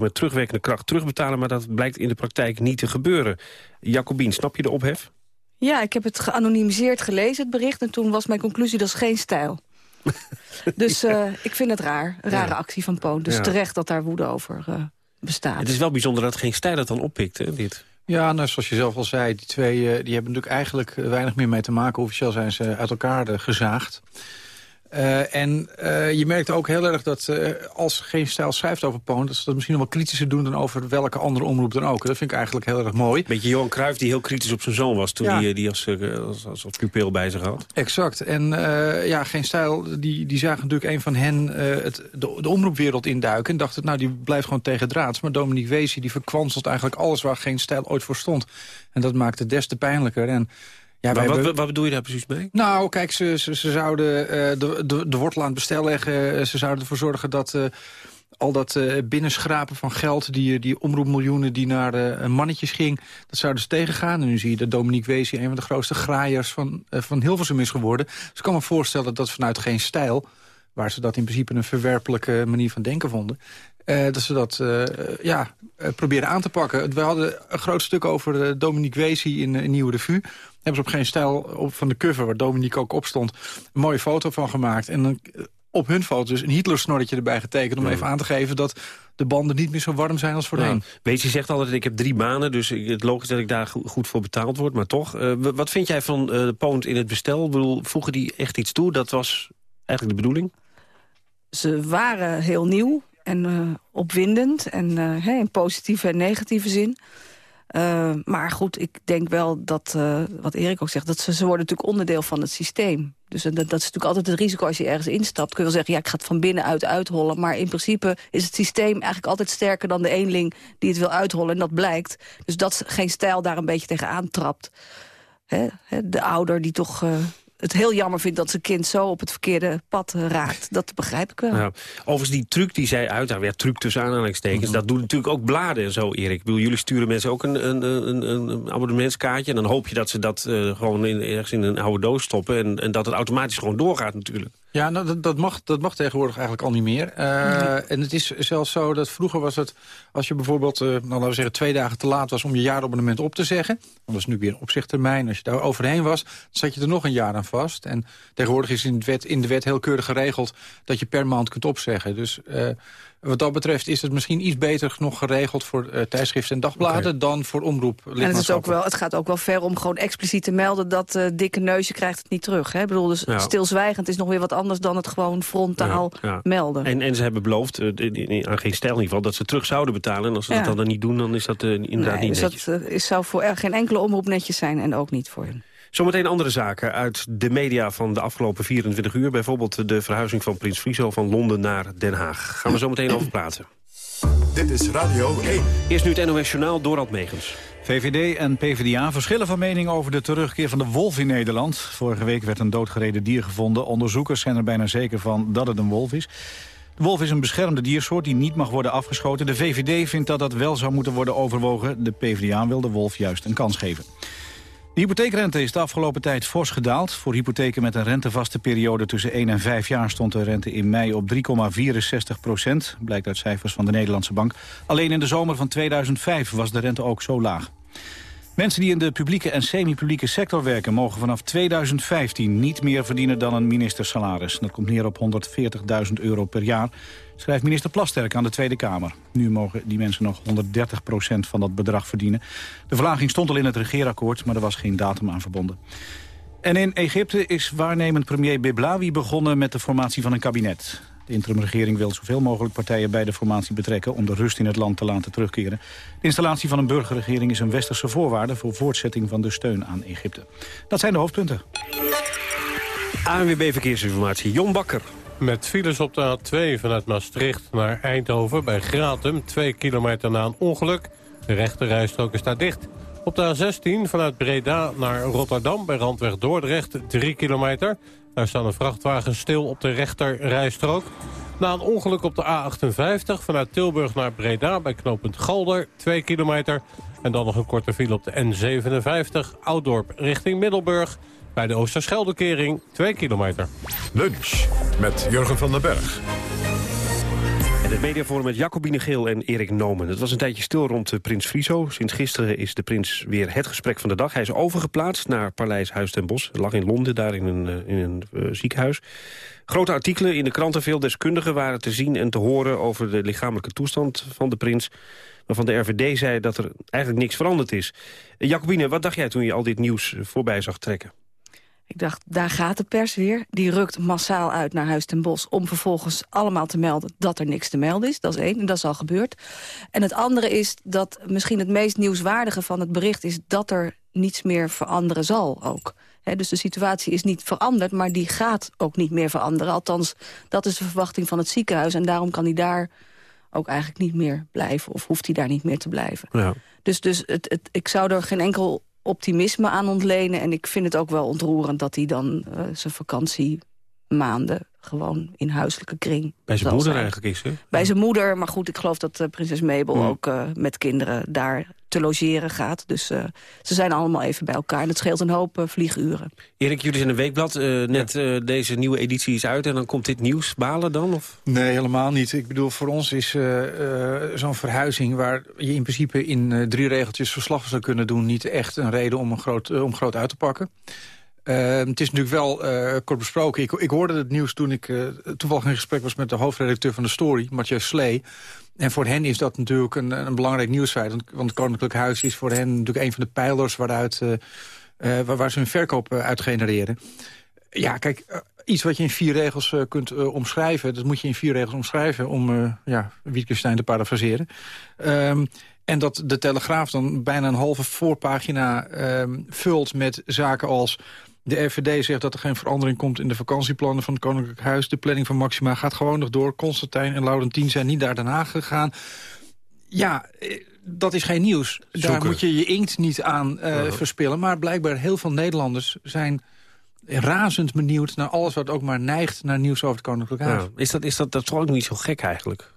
met terugwerkende kracht terugbetalen... maar dat blijkt in de praktijk niet te gebeuren. Jacobien, snap je de ophef? Ja, ik heb het geanonimiseerd gelezen, het bericht. En toen was mijn conclusie, dat is geen stijl. dus uh, ik vind het raar. Een rare ja. actie van Poon. Dus ja. terecht dat daar woede over uh, bestaat. Het is wel bijzonder dat geen stijl het dan oppikt, hè, dit. Ja, nou, zoals je zelf al zei, die twee die hebben natuurlijk eigenlijk weinig meer mee te maken. Officieel zijn ze uit elkaar gezaagd. Uh, en uh, je merkt ook heel erg dat uh, als geen stijl schrijft over Poon... dat ze dat misschien nog wel kritischer doen dan over welke andere omroep dan ook. Dat vind ik eigenlijk heel erg mooi. Beetje Johan Cruijff die heel kritisch op zijn zoon was... toen ja. hij die als, als, als, als pupil bij zich had. Exact. En ja, geen stijl, die, die zagen natuurlijk een van hen het, de, de omroepwereld induiken... en dachten, nou, die blijft gewoon tegen draads. Maar Dominique Weesie die verkwanselt eigenlijk alles waar geen stijl ooit voor stond. En dat maakt het des te pijnlijker. En Ja, maar wat, hebben- wat bedoel je daar precies mee? Nou, kijk, ze, ze, ze zouden eh, de, de, de wortel aan het bestel leggen. Ze zouden ervoor zorgen dat eh, al dat eh, binnenschrapen van geld... die, die omroepmiljoenen die naar eh, mannetjes ging... dat zouden ze tegengaan. En nu zie je dat Dominique Weesje een van de grootste graaiers van, eh, van Hilversum is geworden. Dus ik kan me voorstellen dat vanuit geen stijl... waar ze dat in principe een verwerpelijke manier van denken vonden... eh, dat ze dat eh, ja, eh, proberen aan te pakken. We hadden een groot stuk over eh, Dominique Weesie in, in Nieuwe Revue. Hebben ze op geen stijl op, van de cover, waar Dominique ook op stond... een mooie foto van gemaakt. En dan op hun foto dus een Hitler-snorretje erbij getekend... om Ja. even aan te geven dat de banden niet meer zo warm zijn als voorheen. Ja. Weet je, zegt altijd, ik heb drie banen, dus ik- het logisch dat ik daar go- goed voor betaald word. Maar toch, eh, wat vind jij van eh Poont in het bestel? Ik bedoel, voegen die echt iets toe? Dat was eigenlijk de bedoeling? Ze waren heel nieuw en eh, opwindend. En eh, in positieve en negatieve zin. Eh, maar goed, ik denk wel dat, wat Erik ook zegt... dat ze, ze worden natuurlijk onderdeel van het systeem. Dus dat, dat is natuurlijk altijd het risico als je ergens instapt. Kun je wel zeggen, ja, ik ga het van binnenuit uithollen. Maar in principe is het systeem eigenlijk altijd sterker dan de eenling... die het wil uithollen, en dat blijkt. Dus dat geen stijl daar een beetje tegen aantrapt. Hè, de ouder die toch het heel jammer vindt... dat zijn kind zo op het verkeerde pad eh, raakt. Dat begrijp ik wel. Ja. Overigens, die truc die zij uit, ja, truc tussen aanhalingstekens... dat doen natuurlijk ook bladen en zo, Erik. Ik bedoel, jullie sturen mensen ook een, een, een, een abonnementskaartje... en dan hoop je dat ze dat eh, gewoon in, ergens in een oude doos stoppen... En, en dat het automatisch gewoon doorgaat natuurlijk. Ja, nou, dat, dat, mag, dat mag tegenwoordig eigenlijk al niet meer. Eh, En het is zelfs zo dat vroeger was het... als je bijvoorbeeld, eh, nou, laten we zeggen, twee dagen te laat was... om je jaarabonnement op te zeggen... want dat is nu weer een opzichttermijn. Als je daar overheen was, dan zat je er nog een jaar aan vast. En tegenwoordig is in de wet, in de wet heel keurig geregeld... dat je per maand kunt opzeggen. Dus eh, wat dat betreft is het misschien iets beter nog geregeld... voor eh, tijdschriften en dagbladen dan voor omroep. En het, is ook wel, het gaat ook wel ver om gewoon expliciet te melden... dat eh, dikke neus, je krijgt het niet terug. Hè? Ik bedoel, dus Ja. stilzwijgend is nog weer wat anders... dan het gewoon frontaal Ja, ja. melden. En, en ze hebben beloofd, eh, in- in- aan geen stijl in ieder geval... dat ze terug zouden betalen. En als ze Ja. dat dan, niet doen, dan is dat inderdaad Nee, niet dus netjes. dat is, zou voor er geen enkele omroep netjes zijn en ook niet voor hen. Zometeen andere zaken uit de media van de afgelopen 24 uur. Bijvoorbeeld de verhuizing van Prins Friso van Londen naar Den Haag. Gaan we zo meteen over praten. Dit is Radio 1. Eerst nu het NOS Journaal, Dorald Megens. VVD en PvdA verschillen van mening over de terugkeer van de wolf in Nederland. Vorige week werd een doodgereden dier gevonden. Onderzoekers zijn er bijna zeker van dat het een wolf is. De wolf is een beschermde diersoort die niet mag worden afgeschoten. De VVD vindt dat dat wel zou moeten worden overwogen. De PvdA wil de wolf juist een kans geven. De hypotheekrente is de afgelopen tijd fors gedaald. Voor hypotheken met een rentevaste periode tussen 1 en 5 jaar... stond de rente in mei op 3,64 procent. Blijkt uit cijfers van de Nederlandse Bank. Alleen in de zomer van 2005 was de rente ook zo laag. Mensen die in de publieke en semi-publieke sector werken... mogen vanaf 2015 niet meer verdienen dan een ministersalaris. Dat komt neer op 140.000 euro per jaar, schrijft minister Plasterk aan de Tweede Kamer. Nu mogen die mensen nog 130 procent van dat bedrag verdienen. De verlaging stond al in het regeerakkoord, maar er was geen datum aan verbonden. En in Egypte is waarnemend premier Beblawi begonnen met de formatie van een kabinet. De interimregering wil zoveel mogelijk partijen bij de formatie betrekken... om de rust in het land te laten terugkeren. De installatie van een burgerregering is een westerse voorwaarde... voor voortzetting van de steun aan Egypte. Dat zijn de hoofdpunten. ANWB Verkeersinformatie, Jon Bakker. Met files op de A2 vanuit Maastricht naar Eindhoven bij Gratum. Twee kilometer na een ongeluk. De rechte rijstrook staat dicht. Op de A16 vanuit Breda naar Rotterdam bij Randweg Dordrecht 3 kilometer. Daar staan een vrachtwagen stil op de rechter rijstrook. Na een ongeluk op de A58 vanuit Tilburg naar Breda bij knooppunt Galder 2 kilometer. En dan nog een korte file op de N57 Ouddorp richting Middelburg. Bij de Oosterscheldekering 2 kilometer. Lunch met Jurgen van den Berg. En het mediaforum met Jacobine Geel en Erik Nomen. Het was een tijdje stil rond eh, prins Friso. Sinds gisteren is de prins weer het gesprek van de dag. Hij is overgeplaatst naar Paleis Huis ten Bosch. Hij lag in Londen, daar in een, eh, in een eh, ziekenhuis. Grote artikelen in de kranten. Veel deskundigen waren te zien en te horen over de lichamelijke toestand van de prins. Waarvan de RVD zei dat er eigenlijk niks veranderd is. Jacobine, wat dacht jij toen je al dit nieuws voorbij zag trekken? Ik dacht, daar gaat de pers weer. Die rukt massaal uit naar Huis ten Bosch... om vervolgens allemaal te melden dat er niks te melden is. Dat is één, en dat is al gebeurd. En het andere is dat misschien het meest nieuwswaardige van het bericht... is dat er niets meer veranderen zal ook. He, dus de situatie is niet veranderd, maar die gaat ook niet meer veranderen. Althans, dat is de verwachting van het ziekenhuis. En daarom kan hij daar ook eigenlijk niet meer blijven. Of hoeft hij daar niet meer te blijven. Ja. Dus, dus het, het, ik zou er geen enkel optimisme aan ontlenen. En ik vind het ook wel ontroerend dat hij dan uh, zijn vakantiemaanden gewoon in huiselijke kring. Bij zijn moeder eigenlijk is, hè? Bij zijn moeder, maar goed, ik geloof dat uh, prinses Mabel Mm. ook uh, met kinderen daar te logeren gaat. Dus uh, ze zijn allemaal even bij elkaar en het scheelt een hoop uh, vlieguren. Erik, jullie zijn een weekblad. Uh, net ja. deze nieuwe editie is uit en dan komt dit nieuws. Balen dan? Of? Nee, helemaal niet. Ik bedoel, voor ons is uh, zo'n verhuizing... waar je in principe in drie regeltjes verslag zou kunnen doen... niet echt een reden om, een groot, om groot uit te pakken. Uh, het is natuurlijk wel uh, kort besproken. Ik, ik, hoorde het nieuws toen ik uh, toevallig in gesprek was... met de hoofdredacteur van de Story, Mathieu Slee. En voor hen is dat natuurlijk een, een belangrijk nieuwsfeit. Want, want het Koninklijk Huis is voor hen natuurlijk een van de pijlers... waaruit, waar, waar, ze hun verkoop uit genereren. Ja, kijk, iets wat je in vier regels kunt omschrijven... dat moet je in vier regels omschrijven... om ja, Wittgenstein te parafraseren. Um, en dat de Telegraaf dan bijna een halve voorpagina um, vult met zaken als... De RVD zegt dat er geen verandering komt in de vakantieplannen van het Koninklijk Huis. De planning van Maxima gaat gewoon nog door. Constantijn en Laurentien zijn niet naar Den Haag gegaan. Ja, dat is geen nieuws. Zoeken. Daar moet je je inkt niet aan uh, -huh. verspillen. Maar blijkbaar heel veel Nederlanders zijn razend benieuwd... naar alles wat ook maar neigt naar nieuws over het Koninklijk Huis. Ja. Is, dat, is dat, dat is ook niet zo gek eigenlijk?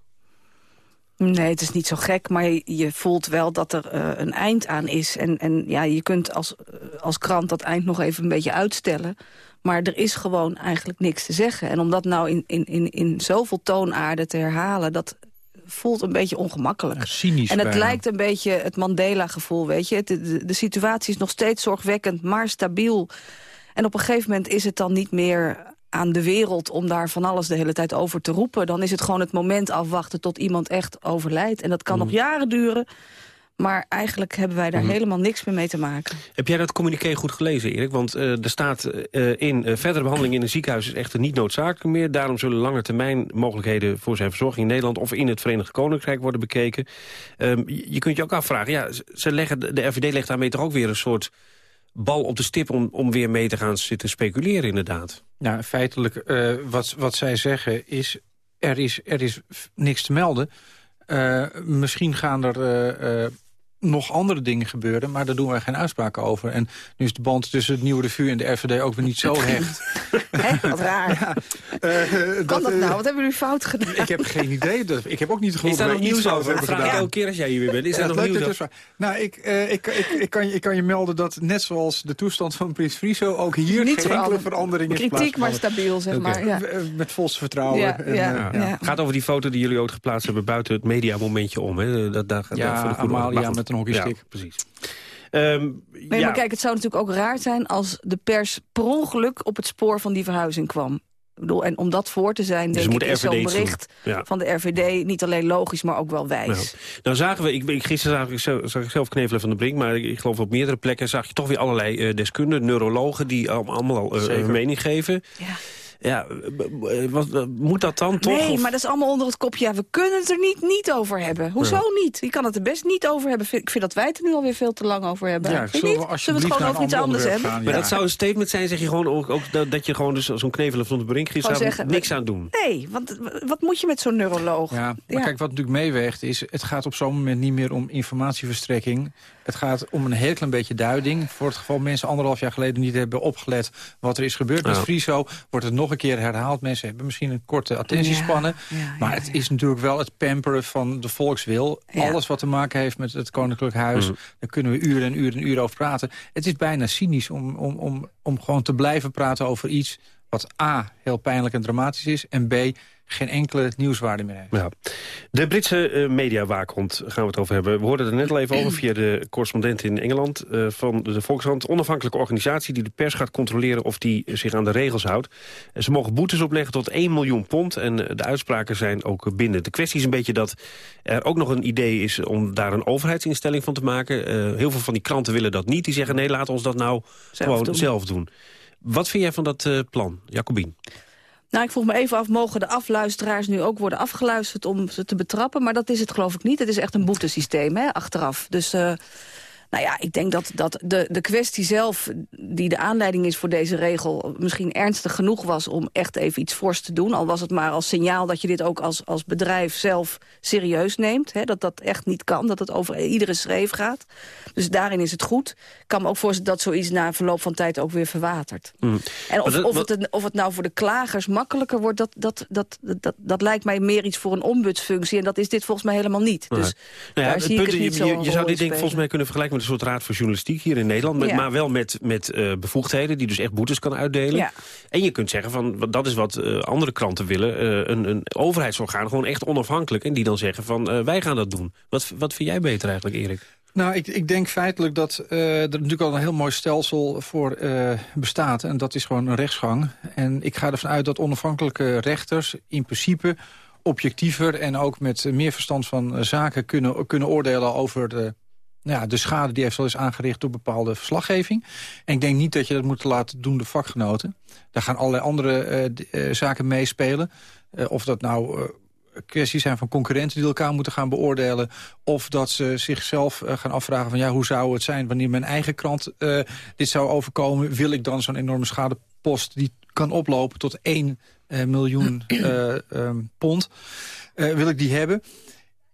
Nee, het is niet zo gek, maar je, je voelt wel dat er uh, een eind aan is. En, en ja, je kunt als, als krant dat eind nog even een beetje uitstellen. Maar er is gewoon eigenlijk niks te zeggen. En om dat nou in, in, in, in zoveel toonaarden te herhalen... dat voelt een beetje ongemakkelijk. Ja, cynisch en het bijna. lijkt een beetje het Mandela-gevoel, weet je. De, de situatie is nog steeds zorgwekkend, maar stabiel. En op een gegeven moment is het dan niet meer aan de wereld om daar van alles de hele tijd over te roepen. Dan is het gewoon het moment afwachten tot iemand echt overlijdt. En dat kan mm. nog jaren duren. Maar eigenlijk hebben wij daar mm. helemaal niks meer mee te maken. Heb jij dat communiqué goed gelezen, Erik? Want uh, er staat uh, in... Uh, verdere behandeling in een ziekenhuis is echter niet noodzakelijk meer. Daarom zullen lange termijn mogelijkheden voor zijn verzorging in Nederland... of in het Verenigd Koninkrijk worden bekeken. Um, je kunt je ook afvragen... Ja, ze leggen, de RVD legt daarmee toch ook weer een soort bal op de stip... om, om weer mee te gaan zitten speculeren, inderdaad. Nou, feitelijk, uh, wat, wat zij zeggen is... er is, er is niks te melden. Uh, misschien gaan er... Nog andere dingen gebeuren, maar daar doen wij geen uitspraken over. En nu is de band tussen het Nieuwe Revue en de RVD ook weer niet zo hecht. Hè, wat raar. Ja, uh, kan dat, dat nou? Wat hebben jullie fout gedaan? Ik heb geen idee. Dat, ik heb ook niet gehoord Is daar nog nieuws over? Dat elke keer als jij hier weer bent. Is ja, daar nog nieuws over? Nou, ik, uh, ik, ik, ik, kan, ik kan je melden dat net zoals de toestand van Prins Friso... ook hier niet geen enkele verandering is Kritiek, maar stabiel, zeg okay. maar. Ja. Met volste vertrouwen. Ja, en, ja, ja. gaat over die foto die jullie ook geplaatst hebben... buiten het mediamomentje om. Hè? Dat, daar, ja, daar Amalia met een hockeystick. precies. Um, nee, ja. maar kijk, het zou natuurlijk ook raar zijn als de pers per ongeluk op het spoor van die verhuizing kwam. Ik bedoel, en om dat voor te zijn, dus denk ik, is zo'n bericht ja. van de RVD niet alleen logisch, maar ook wel wijs. Nou, nou zagen we, ik, gisteren zag ik, zelf, zag ik zelf Knevelen van de Brink, maar ik, ik, geloof op meerdere plekken zag je toch weer allerlei uh, deskundigen, neurologen, die allemaal al uh, hun mening geven. Ja. Ja, wat, moet dat dan toch? Nee, of? maar dat is allemaal onder het kopje. Ja, we kunnen het er niet, niet over hebben. Hoezo ja. niet? Je kan het er best niet over hebben. Ik vind dat wij het er nu alweer veel te lang over hebben. Ja, zullen we, we, zullen we het gewoon over iets anders hebben? Gaan, ja. Maar dat zou een statement zijn, zeg je gewoon, ook, ook dat, dat je gewoon dus zo'n knevelen van de brink zou zeggen, niks aan doen. Nee, want wat moet je met zo'n neuroloog? Ja, maar kijk, wat natuurlijk meeweegt is, het gaat op zo'n moment niet meer om informatieverstrekking. Het gaat om een heel klein beetje duiding. Voor het geval mensen anderhalf jaar geleden niet hebben opgelet wat er is gebeurd met Friso, wordt het nog een keer herhaald. Mensen hebben misschien een korte attentiespannen. Ja, ja, maar het is natuurlijk wel het pamperen van de volkswil. Alles wat te maken heeft met het Koninklijk Huis, mm. daar kunnen we uren en uren en uren over praten. Het is bijna cynisch om, om, om, om gewoon te blijven praten over iets wat A, heel pijnlijk en dramatisch is... en B, geen enkele nieuwswaarde meer heeft. Ja. De Britse uh, mediawaakhond gaan we het over hebben. We hoorden er net al even over via de correspondent in Engeland... Uh, van de Volkskrant, onafhankelijke organisatie... die de pers gaat controleren of die zich aan de regels houdt. En ze mogen boetes opleggen tot 1 miljoen pond... en uh, de uitspraken zijn ook binnen. De kwestie is een beetje dat er ook nog een idee is... om daar een overheidsinstelling van te maken. heel veel van die kranten willen dat niet. Die zeggen, nee, laat ons dat nou zelf gewoon doen. zelf doen. Wat vind jij van dat plan, Jacobien? Nou, ik vroeg me even af, mogen de afluisteraars nu ook worden afgeluisterd om ze te betrappen? Maar dat is het geloof ik niet. Het is echt een boetesysteem, hè, achteraf. Dus uh, Nou ja, ik denk dat, dat de, de kwestie zelf, die de aanleiding is voor deze regel... misschien ernstig genoeg was om echt even iets fors te doen. Al was het maar als signaal dat je dit ook als, als bedrijf zelf serieus neemt. Hè, dat dat echt niet kan, dat het over iedere schreef gaat. Dus daarin is het goed. Ik kan me ook voorstellen dat zoiets na verloop van tijd ook weer verwatert. Mm. En of, dat- of, wat- het, of het nou voor de klagers makkelijker wordt... Dat, dat, dat, dat, dat lijkt mij meer iets voor een ombudsfunctie. En dat is dit volgens mij helemaal niet. Dus. Nou ja, daar zie ik het niet je, je, je zou dit spelen. volgens mij kunnen vergelijken met een soort raad voor journalistiek hier in Nederland. Met, Ja. Maar wel met, met eh, bevoegdheden die dus echt boetes kan uitdelen. Ja. En je kunt zeggen, van, wat- dat is wat eh, andere kranten willen. eh, een, een overheidsorgaan gewoon echt onafhankelijk. En die dan zeggen van eh, wij gaan dat doen. Wat, wat vind jij beter eigenlijk Erik? Nou, ik, ik denk feitelijk dat eh, er natuurlijk al een heel mooi stelsel voor eh, bestaat. En dat is gewoon een rechtsgang. En ik ga ervan uit dat onafhankelijke rechters in principe objectiever... en ook met meer verstand van zaken kunnen, kunnen oordelen over de, ja, de schade die eventueel is aangericht door bepaalde verslaggeving. En ik denk niet dat je dat moet laten doen de vakgenoten. Daar gaan allerlei andere eh, eh, zaken meespelen. Eh, of dat nou... kwesties zijn van concurrenten die elkaar moeten gaan beoordelen... of dat ze zichzelf gaan afvragen van ja, hoe zou het zijn... wanneer mijn eigen krant dit zou overkomen... wil ik dan zo'n enorme schadepost die kan oplopen tot 1 eh, miljoen pond... wil ik die hebben?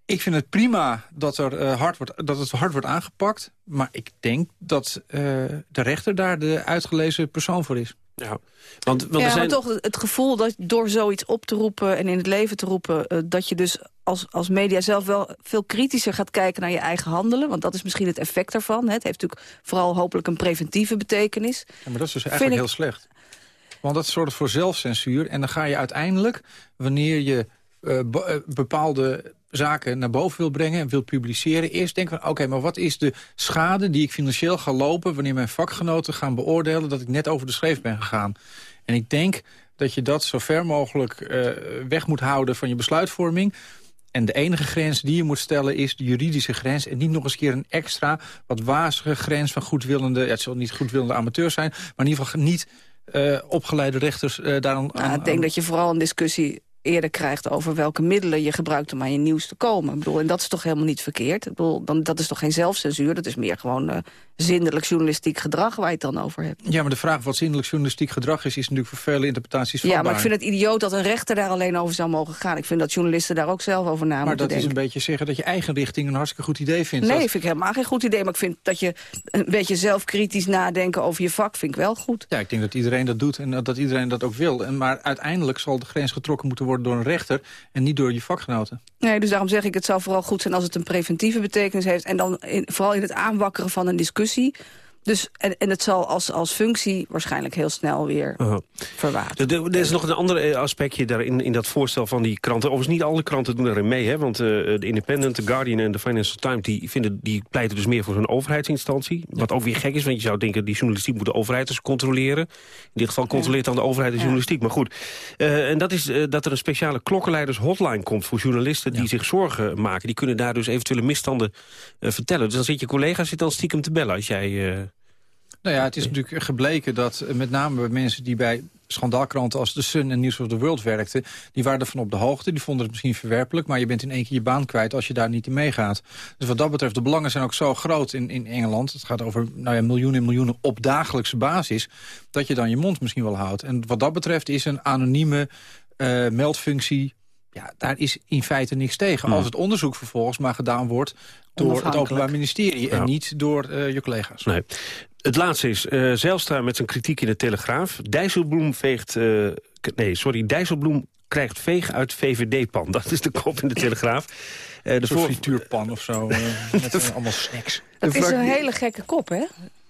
Ik vind het prima dat, er, eh, hard wordt, dat het hard wordt aangepakt... maar ik denk dat eh, de rechter daar de uitgelezen persoon voor is. Ja, want, want ja, er zijn... maar toch het gevoel dat door zoiets op te roepen en in het leven te roepen... eh, dat je dus als, als media zelf wel veel kritischer gaat kijken naar je eigen handelen. Want dat is misschien het effect daarvan. Hè. Het heeft natuurlijk vooral hopelijk een preventieve betekenis. Ja, maar dat is dus Vind eigenlijk ik- heel slecht. Want dat zorgt voor zelfcensuur. En dan ga je uiteindelijk, wanneer je be- bepaalde zaken naar boven wil brengen... en wil publiceren, eerst denken van... oké, maar wat is de schade die ik financieel ga lopen... wanneer mijn vakgenoten gaan beoordelen... dat ik net over de schreef ben gegaan. En ik denk dat je dat zo ver mogelijk eh, weg moet houden van je besluitvorming... En de enige grens die je moet stellen is de juridische grens... en niet nog eens keer een extra, wat wazige grens van goedwillende... Ja, het zal niet goedwillende amateurs zijn... maar in ieder geval niet eh, opgeleide rechters eh daaraan... Nou, aan- ik denk aan- dat je vooral een discussie eerder krijgt over welke middelen je gebruikt om aan je nieuws te komen. Ik bedoel, en dat is toch helemaal niet verkeerd. Ik bedoel, dan, dat is toch geen zelfcensuur, dat is meer gewoon eh, zindelijk journalistiek gedrag waar je het dan over hebt. Ja, maar de vraag wat zindelijk journalistiek gedrag is... is natuurlijk voor vele interpretaties Ja, vatbaar. maar ik vind het idioot dat een rechter daar alleen over zou mogen gaan. Ik vind dat journalisten daar ook zelf over na Maar moeten dat is denken. een beetje zeggen dat je eigen richting een hartstikke goed idee vindt. Nee, Dat- vind ik helemaal geen goed idee. Maar ik vind dat je een beetje zelfkritisch nadenken over je vak, vind ik wel goed. Ja, ik denk dat iedereen dat doet en dat dat iedereen dat ook wil. En, maar uiteindelijk zal de grens getrokken moeten worden door een rechter... en niet door je vakgenoten. Nee, dus daarom zeg ik, het zou vooral goed zijn als het een preventieve betekenis heeft. En dan in, vooral in het aanwakkeren van een discussie. Dus, en, en het zal als, als functie waarschijnlijk heel snel weer Uh-huh. verwateren. Er, er is nog een ander eh, aspectje daarin in dat voorstel van die kranten. Overigens niet alle kranten doen erin mee. Hè? Want eh, de Independent, The Guardian en de Financial Times... Die, vinden, die pleiten dus meer voor een overheidsinstantie. Wat ook weer gek is, want je zou denken... die journalistiek moet de overheid dus controleren. In dit geval controleert dan de overheid de journalistiek. Maar goed, Eh, en dat is dat er een speciale klokkenleidershotline komt... voor journalisten die zich zorgen maken. Die kunnen daar dus eventuele misstanden vertellen. Dus dan zit je collega zit dan stiekem te bellen als jij... Nou ja, het is natuurlijk gebleken dat eh, met name bij mensen die bij schandaalkranten als The Sun en News of the World werkten... die waren ervan op de hoogte, die vonden het misschien verwerpelijk... maar je bent in één keer je baan kwijt als je daar niet in meegaat. Dus wat dat betreft, de belangen zijn ook zo groot in, in Engeland. Het gaat over nou ja, miljoenen en miljoenen op dagelijkse basis... dat je dan je mond misschien wel houdt. En wat dat betreft is een anonieme eh, meldfunctie... Ja, daar is in feite niks tegen. Hmm. Als het onderzoek vervolgens maar gedaan wordt door het. Openbaar Ministerie... Ja. en niet door eh, je collega's. Nee. Het laatste is, eh Zijlstra met zijn kritiek in de Telegraaf. Dijsselbloem veegt... eh, nee, sorry, Dijsselbloem krijgt veeg uit VVD-pan. Dat is de kop in de Telegraaf. Eh, de voor- frituurpan of zo, eh, met allemaal snacks. Dat de is een hele gekke kop, hè?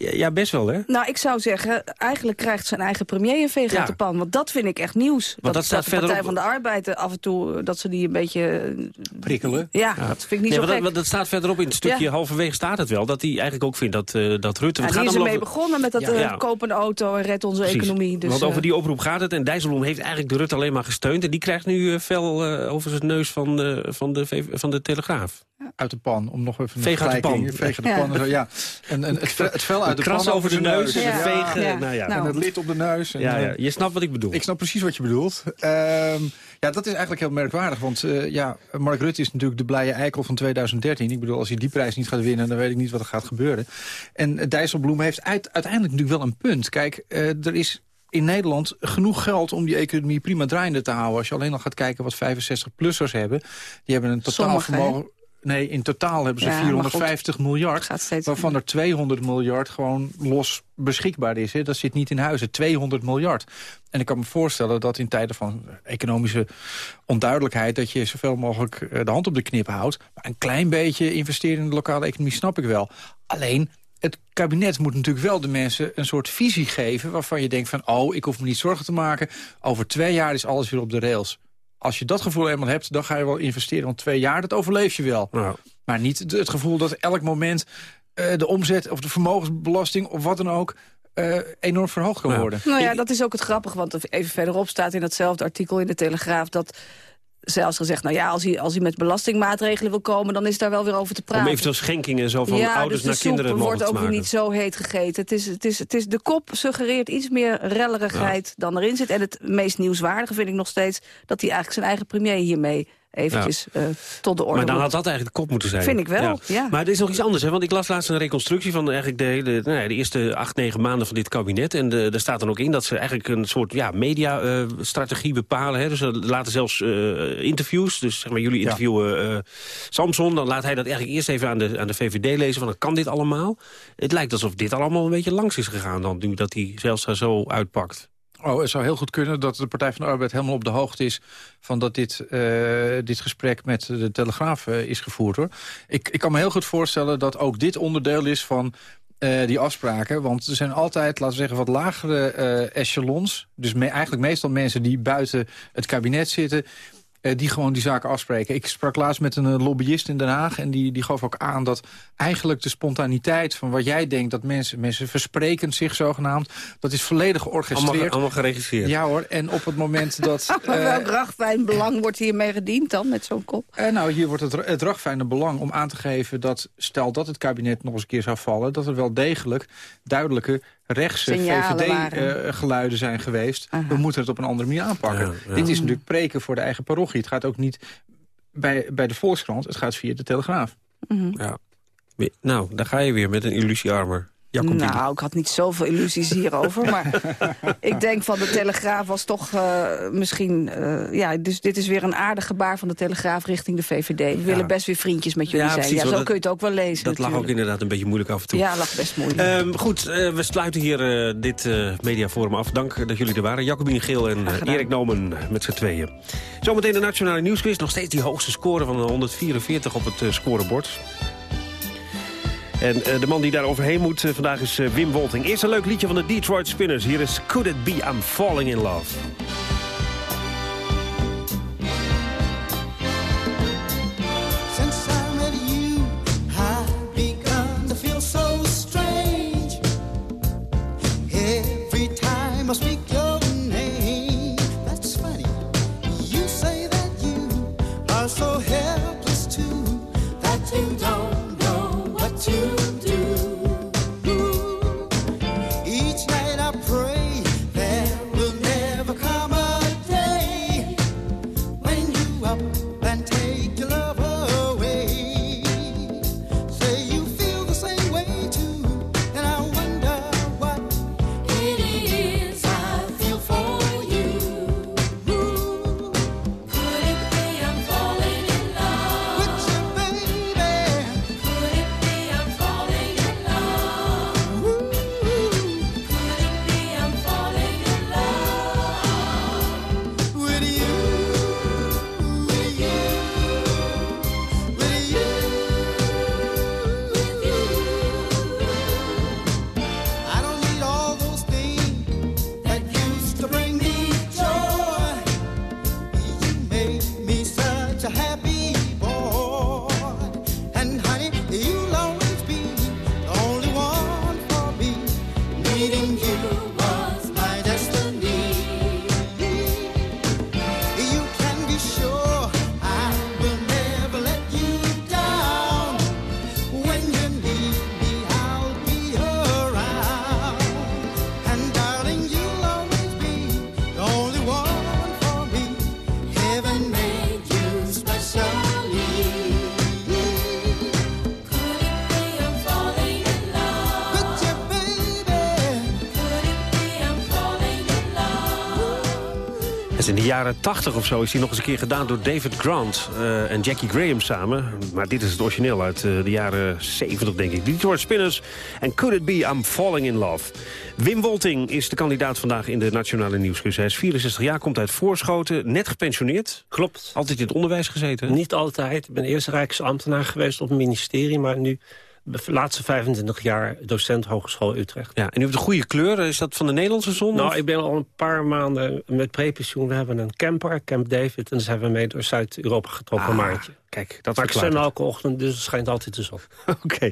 Ja, ja, best wel, hè? Nou, ik zou zeggen, eigenlijk krijgt zijn eigen premier een veeg Ja. uit de pan. Want dat vind ik echt nieuws. dat staat de Partij verderop- van de Arbeid eh, af en toe, eh, dat ze die een beetje... eh, Prikkelen. Ja, dat vind ik niet Nee, zo dat, gek. want dat staat verderop in het stukje, Ja. halverwege staat het wel... dat hij eigenlijk ook vindt dat, eh, dat Rutte... Ja, het die is ermee over- begonnen met dat eh, koop een auto en red onze Precies. economie. Dus, Want over die oproep gaat het. En Dijsselbloem heeft eigenlijk de Rutte alleen maar gesteund. En die krijgt nu fel over zijn neus van, de van, de, van de Telegraaf. Uit de pan, om nog even een Veeg uit de pan. De Ja. pan en zo, ja. En, en het, het vel uit de kras pan over de neus en Ja. eh, Ja. Nou ja. En het lid op de neus. En, Ja, eh, ja, je snapt wat ik bedoel. Ik snap precies wat je bedoelt. Ehm, Ja, dat is eigenlijk heel merkwaardig. Want uh, ja, Mark Rutte is natuurlijk de blije eikel van 2013. Ik bedoel, als hij die prijs niet gaat winnen... dan weet ik niet wat er gaat gebeuren. En Dijsselbloem heeft uiteindelijk natuurlijk wel een punt. Kijk, uh, er is in Nederland genoeg geld om die economie prima draaiende te houden. Als je alleen al gaat kijken wat 65-plussers hebben... die hebben een totaal vermogen... Nee, in totaal hebben ze 450 miljard. Waarvan er 200 miljard gewoon los beschikbaar is. Hè. Dat zit niet in huizen. 200 miljard. En ik kan me voorstellen dat in tijden van economische onduidelijkheid... dat je zoveel mogelijk eh, de hand op de knip houdt. Maar een klein beetje investeren in de lokale economie snap ik wel. Alleen, het kabinet moet natuurlijk wel de mensen een soort visie geven... waarvan je denkt van, oh, ik hoef me niet zorgen te maken. Over twee jaar is alles weer op de rails als je dat gevoel eenmaal hebt, dan ga je wel investeren. Want twee jaar, dat overleef je wel. Maar niet het gevoel dat elk moment uh, de omzet of de vermogensbelasting of wat dan ook... Uh, enorm verhoogd kan worden. Nou ja, dat is ook het grappige, want even verderop staat in datzelfde artikel in de Telegraaf... dat zelfs gezegd, nou ja, als hij, als hij met belastingmaatregelen wil komen... dan is daar wel weer over te praten. Om eventueel schenkingen zo van ouders dus naar kinderen te wordt ook niet zo heet gegeten. Het is, het, is, het is, de kop suggereert iets meer rellerigheid dan erin zit. En het meest nieuwswaardige vind ik nog steeds... dat hij eigenlijk zijn eigen premier hiermee eventjes ja. uh, tot de orde Maar dan had dat eigenlijk de kop moeten zijn. Vind ik wel, ja. Maar er is nog iets anders, hè? want ik las laatst een reconstructie... van eigenlijk de, de, nou ja, de eerste acht, negen maanden van dit kabinet. En de, er staat dan ook in dat ze eigenlijk een soort ja, mediastrategie uh, bepalen. Hè? Dus ze laten zelfs uh, interviews, dus zeg maar jullie interviewen ja. Samson... dan laat hij dat eigenlijk eerst even aan de, aan de VVD lezen... van kan dit allemaal? Het lijkt alsof dit allemaal een beetje langs is gegaan... dan nu dat hij zelfs daar zo uitpakt. Oh, het zou heel goed kunnen dat de Partij van de Arbeid helemaal op de hoogte is... van dat dit, uh, dit gesprek met de Telegraaf uh, is gevoerd. hoor. Ik, ik kan me heel goed voorstellen dat ook dit onderdeel is van uh, die afspraken. Want er zijn altijd, laten we zeggen, wat lagere echelons. Dus eigenlijk meestal mensen die buiten het kabinet zitten... Uh, die gewoon die zaken afspreken. Ik sprak laatst met een lobbyist in Den Haag... en die, die gaf ook aan dat eigenlijk de spontaniteit van wat jij denkt... dat mensen, mensen verspreken zich zogenaamd... dat is volledig georchestreerd. Allemaal, allemaal geregistreerd. Ja hoor, en op het moment dat... maar uh, welk ragfijn belang wordt hiermee gediend dan, met zo'n kop? Uh, nou, hier wordt het, het ragfijne belang om aan te geven dat... stel dat het kabinet nog eens een keer zou vallen... dat er wel degelijk duidelijke rechtse VVD-geluiden zijn geweest. Aha. We moeten het op een andere manier aanpakken. Ja, ja. Dit is natuurlijk preken voor de eigen parochie. Het gaat ook niet bij, bij de Volkskrant, het gaat via de Telegraaf. Mm -hmm. ja. Nou, daar ga je weer met een illusiearmer. Nou, ik had niet zoveel illusies hierover. maar ik denk van de Telegraaf was toch uh, misschien... Uh, ja, dus dit is weer een aardig gebaar van de Telegraaf richting de VVD. We ja. willen best weer vriendjes met jullie ja, zijn. Precies, ja, zo dat, kun je het ook wel lezen Dat natuurlijk. lag ook inderdaad een beetje moeilijk af en toe. Ja, lag best moeilijk. Um, goed, uh, we sluiten hier dit mediaforum af. Dank dat jullie er waren. Jacobine Geel en Erik Nomen met z'n tweeën. Zometeen de Nationale Nieuwsquiz. Nog steeds die hoogste score van 144 op het scorebord. En uh, de man die daar overheen moet uh, vandaag is uh, Wim Wolting. Eerst een leuk liedje van de Detroit Spinners. Hier is Could It Be I'm Falling In Love. De jaren 80 of zo is hij nog eens een keer gedaan door David Grant eh, en Jackie Graham samen. Maar dit is het origineel uit eh, de jaren 70, denk ik. Detroit Spinners en Could It Be I'm Falling in Love. Wim Wolting is de kandidaat vandaag in de Nationale Nieuwsquiz. Hij is 64 jaar, komt uit Voorschoten, net gepensioneerd. Klopt. Altijd in het onderwijs gezeten? Niet altijd. Ik ben eerst Rijksambtenaar geweest op het ministerie... maar nu laatste 25 jaar docent Hogeschool Utrecht. Ja, en u hebt een goede kleur. Is dat van de Nederlandse zon? Nou, ik ben al een paar maanden met prepensioen. We hebben een camper, Camp David. En zijn we mee door Zuid-Europa getrokken Ah, maandje. Kijk, dat maar ik stem het. elke ochtend, dus het schijnt altijd de zon. Oké.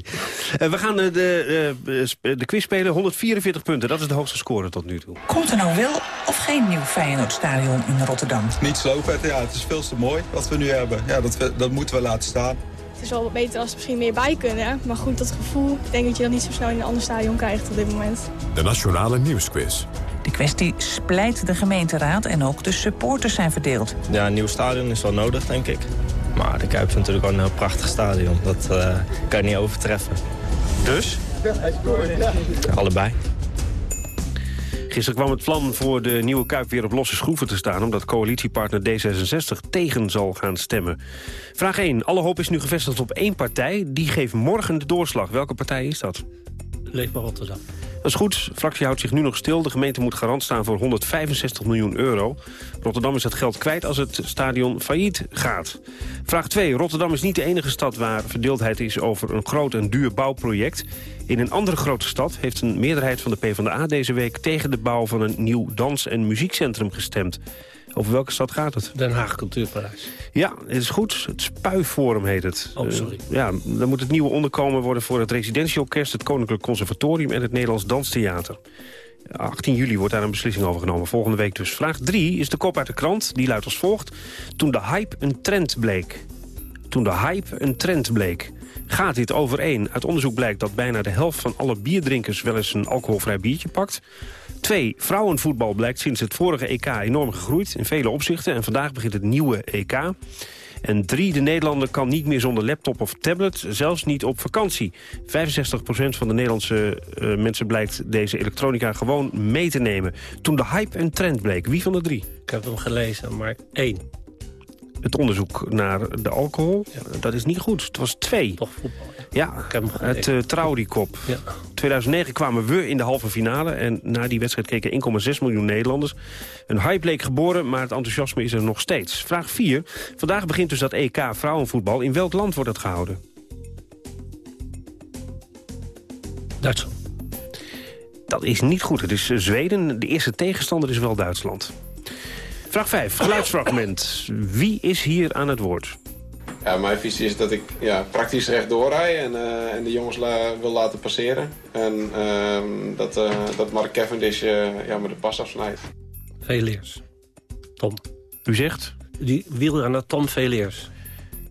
Eh, we gaan eh, de, eh, sp- de quiz spelen. 144 punten, dat is de hoogste score tot nu toe. Komt er nou wel of geen nieuw Feyenoordstadion in Rotterdam? Niet slopen, ja, het is veel te mooi wat we nu hebben. Ja, dat, we- dat moeten we laten staan. Het is wel beter als er misschien meer bij kunnen. Maar goed, dat gevoel, ik denk dat je dat niet zo snel in een ander stadion krijgt op dit moment. De Nationale Nieuwsquiz. De kwestie splijt de gemeenteraad en ook de supporters zijn verdeeld. Ja, een nieuw stadion is wel nodig, denk ik. Maar de Kuip is natuurlijk wel een heel prachtig stadion. Dat eh, kan je niet overtreffen. Dus? Allebei. Gisteren kwam het plan voor de nieuwe Kuip weer op losse schroeven te staan... omdat coalitiepartner D66 tegen zal gaan stemmen. Vraag 1. Alle hoop is nu gevestigd op één partij. Die geeft morgen de doorslag. Welke partij is dat? Leefbaar Rotterdam. Dat is goed. De fractie houdt zich nu nog stil. De gemeente moet garant staan voor 165 miljoen euro. Rotterdam is dat geld kwijt als het stadion failliet gaat. Vraag 2. Rotterdam is niet de enige stad waar verdeeldheid is over een groot en duur bouwproject. In een andere grote stad heeft een meerderheid van de PvdA deze week tegen de bouw van een nieuw dans- en muziekcentrum gestemd. Over welke stad gaat het? Den Haag Cultuurpaleis. Ja, het is goed. Het Spuiforum heet het. Oh, sorry. Eh, ja, dan moet het nieuwe onderkomen worden voor het Residentieorkest... het Koninklijk Conservatorium en het Nederlands Danstheater. 18 juli wordt daar een beslissing over genomen. Volgende week dus. Vraag 3 is de kop uit de krant. Die luidt als volgt. Toen de hype een trend bleek. Toen de hype een trend bleek. Gaat dit overeen? Uit onderzoek blijkt dat bijna de helft van alle bierdrinkers... wel eens een alcoholvrij biertje pakt. 2. Vrouwenvoetbal blijkt sinds het vorige EK enorm gegroeid... in vele opzichten. En vandaag begint het nieuwe EK. En drie, de Nederlander kan niet meer zonder laptop of tablet, zelfs niet op vakantie. 65% van de Nederlandse eh, mensen blijkt deze elektronica gewoon mee te nemen. Toen de hype een trend bleek, wie van de drie? Ik heb hem gelezen, maar één. Het onderzoek naar de alcohol, dat is niet goed. Het was twee. Toch voetbal. Ja, het uh, Traudi-kop. Ja. 2009 kwamen we in de halve finale. En na die wedstrijd keken 1,6 miljoen Nederlanders. Een hype bleek geboren, maar het enthousiasme is er nog steeds. Vraag 4. Vandaag begint dus dat EK vrouwenvoetbal. In welk land wordt het gehouden? Duitsland. Dat is niet goed. Het is eh, Zweden. De eerste tegenstander is wel Duitsland. Vraag 5. Geluidsfragment. Wie is hier aan het woord? Ja, mijn visie is dat ik ja, praktisch rechtdoor rij en, uh, en de jongens la wil laten passeren. En uh, dat, uh, dat Mark Cavendish uh, ja, me de pas afsnijdt. Veleers. Tom. U zegt? Die wielrenner Tom Veleers.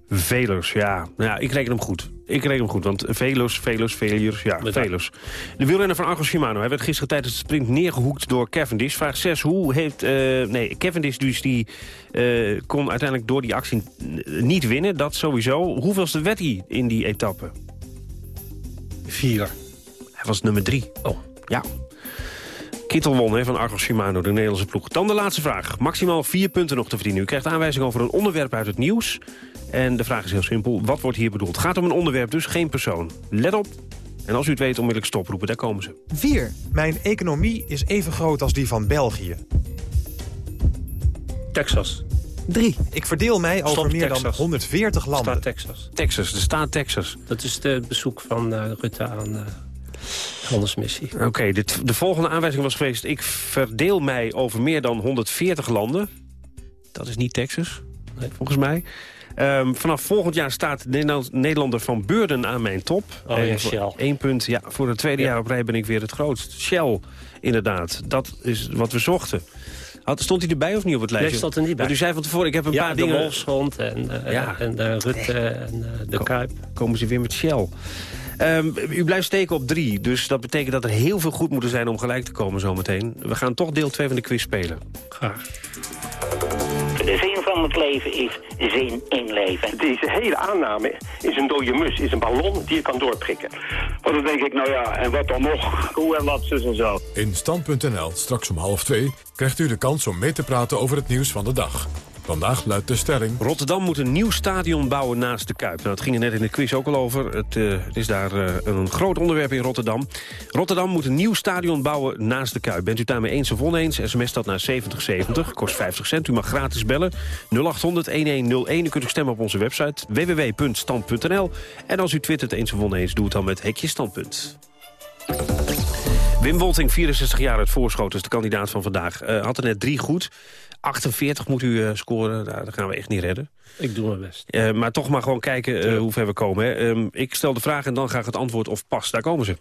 Velers, ja. ja. Ik reken hem goed. Ik reken hem goed, want Velers, Velers, Velers, ja, Bedankt. Velers. De wielrenner van Argo Shimano. Hij werd gisteren tijdens de sprint neergehoekt door Cavendish. Vraag 6. Hoe heeft... Uh, nee, Cavendish dus die uh, kon uiteindelijk door die actie niet winnen. Dat sowieso. Hoeveelste werd hij in die etappe? Vier. Hij was nummer drie. Oh. Ja. Kittel won hè, van Argo Shimano, de Nederlandse ploeg. Dan de laatste vraag. Maximaal vier punten nog te verdienen. U krijgt aanwijzing over een onderwerp uit het nieuws. En de vraag is heel simpel. Wat wordt hier bedoeld? Het gaat om een onderwerp, dus geen persoon. Let op. En als u het weet, onmiddellijk stoproepen. Daar komen ze. 4. Mijn economie is even groot als die van België. Texas. 3. Ik verdeel mij over Stop meer Texas. dan 140 landen. Staat Texas. Texas, de staat Texas. Dat is het bezoek van uh, Rutte aan uh, handelsmissie. Oké, okay, de volgende aanwijzing was geweest... ik verdeel mij over meer dan 140 landen. Dat is niet Texas, nee. volgens mij. Um, vanaf volgend jaar staat de Nederlander van Beurden aan mijn top. Oh ja, Shell. Eén punt, ja, voor het tweede ja. jaar op rij ben ik weer het grootst. Shell, inderdaad. Dat is wat we zochten. Had, stond hij erbij of niet op het lijstje? Nee, stond er niet bij. Maar u zei van tevoren, ik heb een ja, paar de dingen... Wolfsgrond en, uh, ja. en uh, Rutte en uh, de Kom, Kuip. Komen ze weer met Shell. Um, u blijft steken op drie, dus dat betekent dat er heel veel goed moeten zijn om gelijk te komen zometeen. We gaan toch deel 2 van de quiz spelen. Graag. Een van van het leven is zin in leven. Deze hele aanname is een dode mus, is een ballon die je kan doorprikken. Want dan denk ik, nou ja, en wat dan nog? Hoe en wat, zus en zo. In Stand.nl, straks om half twee, krijgt u de kans om mee te praten over het nieuws van de dag. Vandaag luidt de stelling... Rotterdam moet een nieuw stadion bouwen naast de Kuip. Nou, het ging er net in de quiz ook al over. Het, uh, het is daar uh, een groot onderwerp in Rotterdam. Rotterdam moet een nieuw stadion bouwen naast de Kuip. Bent u daarmee eens of oneens? SMS dat naar 7070, kost 50 cent. U mag gratis bellen. 0800-1101. U kunt ook stemmen op onze website www.stand.nl. En als u twittert eens of oneens, doe het dan met hekje standpunt. Wim Wolting, 64 jaar uit Voorschoten, is de kandidaat van vandaag. Uh, had er net drie goed. 48 moet u uh, scoren, nou, dat gaan we echt niet redden. Ik doe mijn best. Uh, maar toch maar gewoon kijken uh, hoe ver we komen. Hè. Um, ik stel de vraag en dan graag het antwoord of pas. Daar komen ze.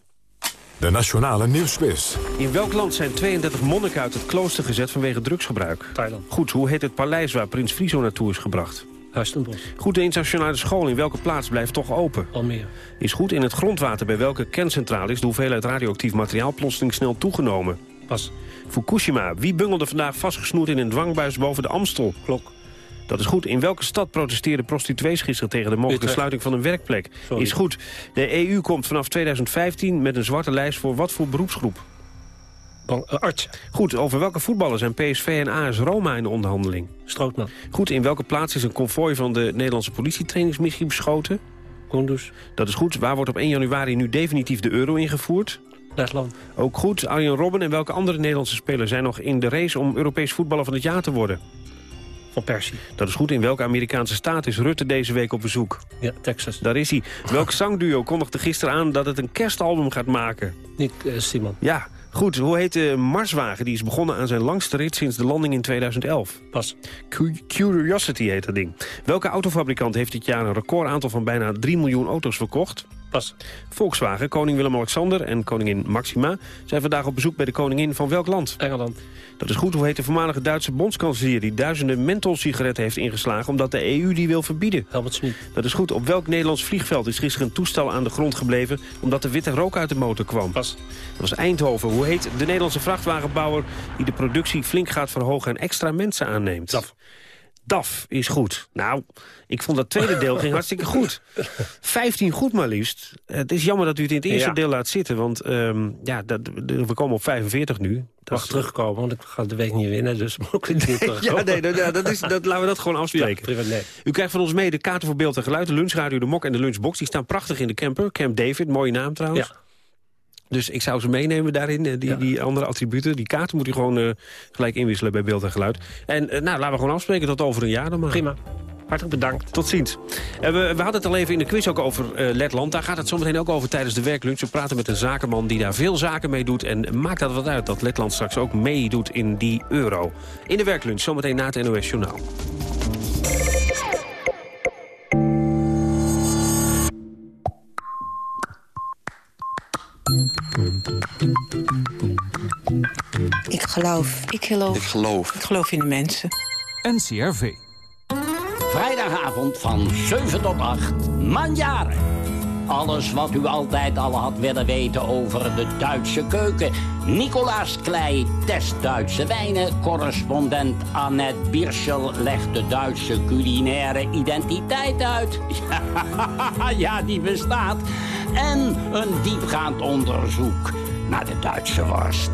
De Nationale Nieuwsquiz. In welk land zijn 32 monniken uit het klooster gezet vanwege drugsgebruik? Thailand. Goed, hoe heet het paleis waar prins Friso naartoe is gebracht? Huistenbos. Goed, de internationale school in welke plaats blijft toch open? Almere. Is goed, in het grondwater bij welke kerncentrale is de hoeveelheid radioactief materiaal plotseling snel toegenomen? Pas. Fukushima. Wie bungelde vandaag vastgesnoerd in een dwangbuis boven de Amstel? Klok. Dat is goed. In welke stad protesteerden prostituees gisteren tegen de mogelijke sluiting van een werkplek? Sorry. Is goed. De EU komt vanaf 2015 met een zwarte lijst voor wat voor beroepsgroep? Uh, arts. Goed. Over welke voetballer zijn PSV en AS Roma in de onderhandeling? Strootman. Goed. In welke plaats is een konvooi van de Nederlandse politietrainingsmissie beschoten? Kunduz. Dat is goed. Waar wordt op 1 januari nu definitief de euro ingevoerd? Letland. Ook goed. Arjen Robben en welke andere Nederlandse spelers zijn nog in de race om Europees voetballer van het jaar te worden? Van Persie. Dat is goed. In welke Amerikaanse staat is Rutte deze week op bezoek? Ja, Texas. Daar is hij. Welk zangduo kondigde gisteren aan dat het een kerstalbum gaat maken? Nick uh, Simon. Ja, goed. Hoe heet de Marswagen? Die is begonnen aan zijn langste rit sinds de landing in 2011. Pas. Curiosity heet dat ding. Welke autofabrikant heeft dit jaar een recordaantal van bijna 3 miljoen auto's verkocht? Pas. Volkswagen, koning Willem-Alexander en koningin Maxima... zijn vandaag op bezoek bij de koningin van welk land? Engeland. Dat is goed. Hoe heet de voormalige Duitse bondskanselier... die duizenden mentholsigaretten heeft ingeslagen omdat de EU die wil verbieden? Helmut Schmid. Dat is goed. Op welk Nederlands vliegveld is gisteren een toestel aan de grond gebleven... omdat er witte rook uit de motor kwam? Pas. Dat was Eindhoven. Hoe heet de Nederlandse vrachtwagenbouwer... die de productie flink gaat verhogen en extra mensen aanneemt? DAF. DAF is goed. Nou, ik vond dat tweede deel ging hartstikke goed. 15 goed maar liefst. Het is jammer dat u het in het eerste Ja. deel laat zitten. Want um, ja, dat, we komen op 45 nu. Dat Mag terugkomen, want ik ga de week niet winnen. Dus moet ik niet terugkomen. ja, nee, dat, ja, dat is, dat, laten we dat gewoon afspreken. Ja, nee. U krijgt van ons mee de kaarten voor beeld en geluid, de lunchradio, de mok en de lunchbox. Die staan prachtig in de camper. Camp David, mooie naam trouwens. Ja. Dus ik zou ze meenemen daarin, eh, die, Ja. die andere attributen. Die kaarten moet u gewoon eh, gelijk inwisselen bij beeld en geluid. En eh, nou, laten we gewoon afspreken tot over een jaar dan maar. Prima. Hartelijk bedankt. Tot ziens. En we, we hadden het al even in de quiz ook over eh, Letland. Daar gaat het zometeen ook over tijdens de werklunch. We praten met een zakenman die daar veel zaken mee doet. En maakt dat wat uit dat Letland straks ook meedoet in die euro. In de werklunch, zometeen na het NOS Journaal. Ik geloof. Ik geloof. Ik geloof. Ik geloof in de mensen. NCRV. Vrijdagavond van 7 tot 8. Manjaren. Alles wat u altijd al had willen weten over de Duitse keuken. Nicolaas Klei test Duitse wijnen. Correspondent Annette Bierschel legt de Duitse culinaire identiteit uit. ja, die bestaat. En een diepgaand onderzoek naar de Duitse worst.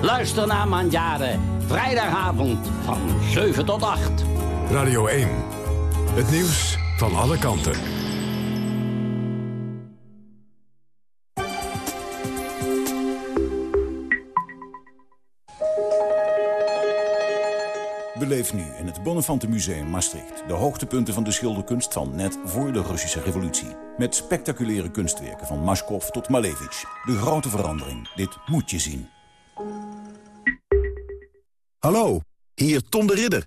Luister naar Manjaren. Vrijdagavond van 7 tot 8. Radio 1. Het nieuws van alle kanten. Beleef nu in het Bonnefante Museum Maastricht... de hoogtepunten van de schilderkunst van net voor de Russische revolutie. Met spectaculaire kunstwerken van Mashkov tot Malevich. De grote verandering. Dit moet je zien. Hallo, hier Tom de Ridder.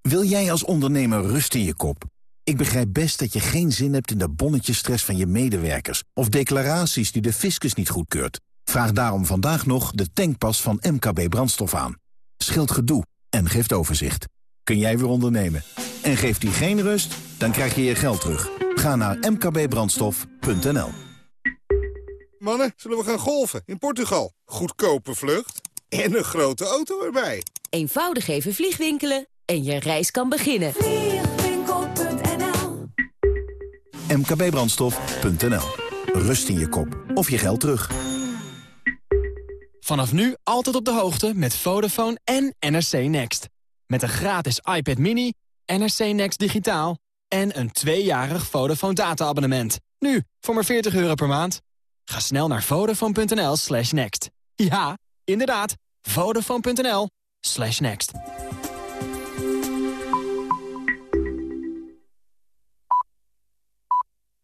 Wil jij als ondernemer rust in je kop? Ik begrijp best dat je geen zin hebt in de bonnetjesstress van je medewerkers... of declaraties die de fiscus niet goedkeurt. Vraag daarom vandaag nog de tankpas van MKB Brandstof aan. Scheelt gedoe en geeft overzicht. Kun jij weer ondernemen? En geeft die geen rust? Dan krijg je je geld terug. Ga naar mkbbrandstof.nl Mannen, zullen we gaan golfen in Portugal? Goedkope vlucht en een grote auto erbij. Eenvoudig even vliegwinkelen en je reis kan beginnen. mkbbrandstof.nl. Rust in je kop of je geld terug. Vanaf nu altijd op de hoogte met Vodafone en NRC Next. Met een gratis iPad mini, NRC Next digitaal en een tweejarig Vodafone data-abonnement. Nu, voor maar 40 euro per maand. Ga snel naar vodafone.nl slash next. Ja, inderdaad, vodafone.nl slash next.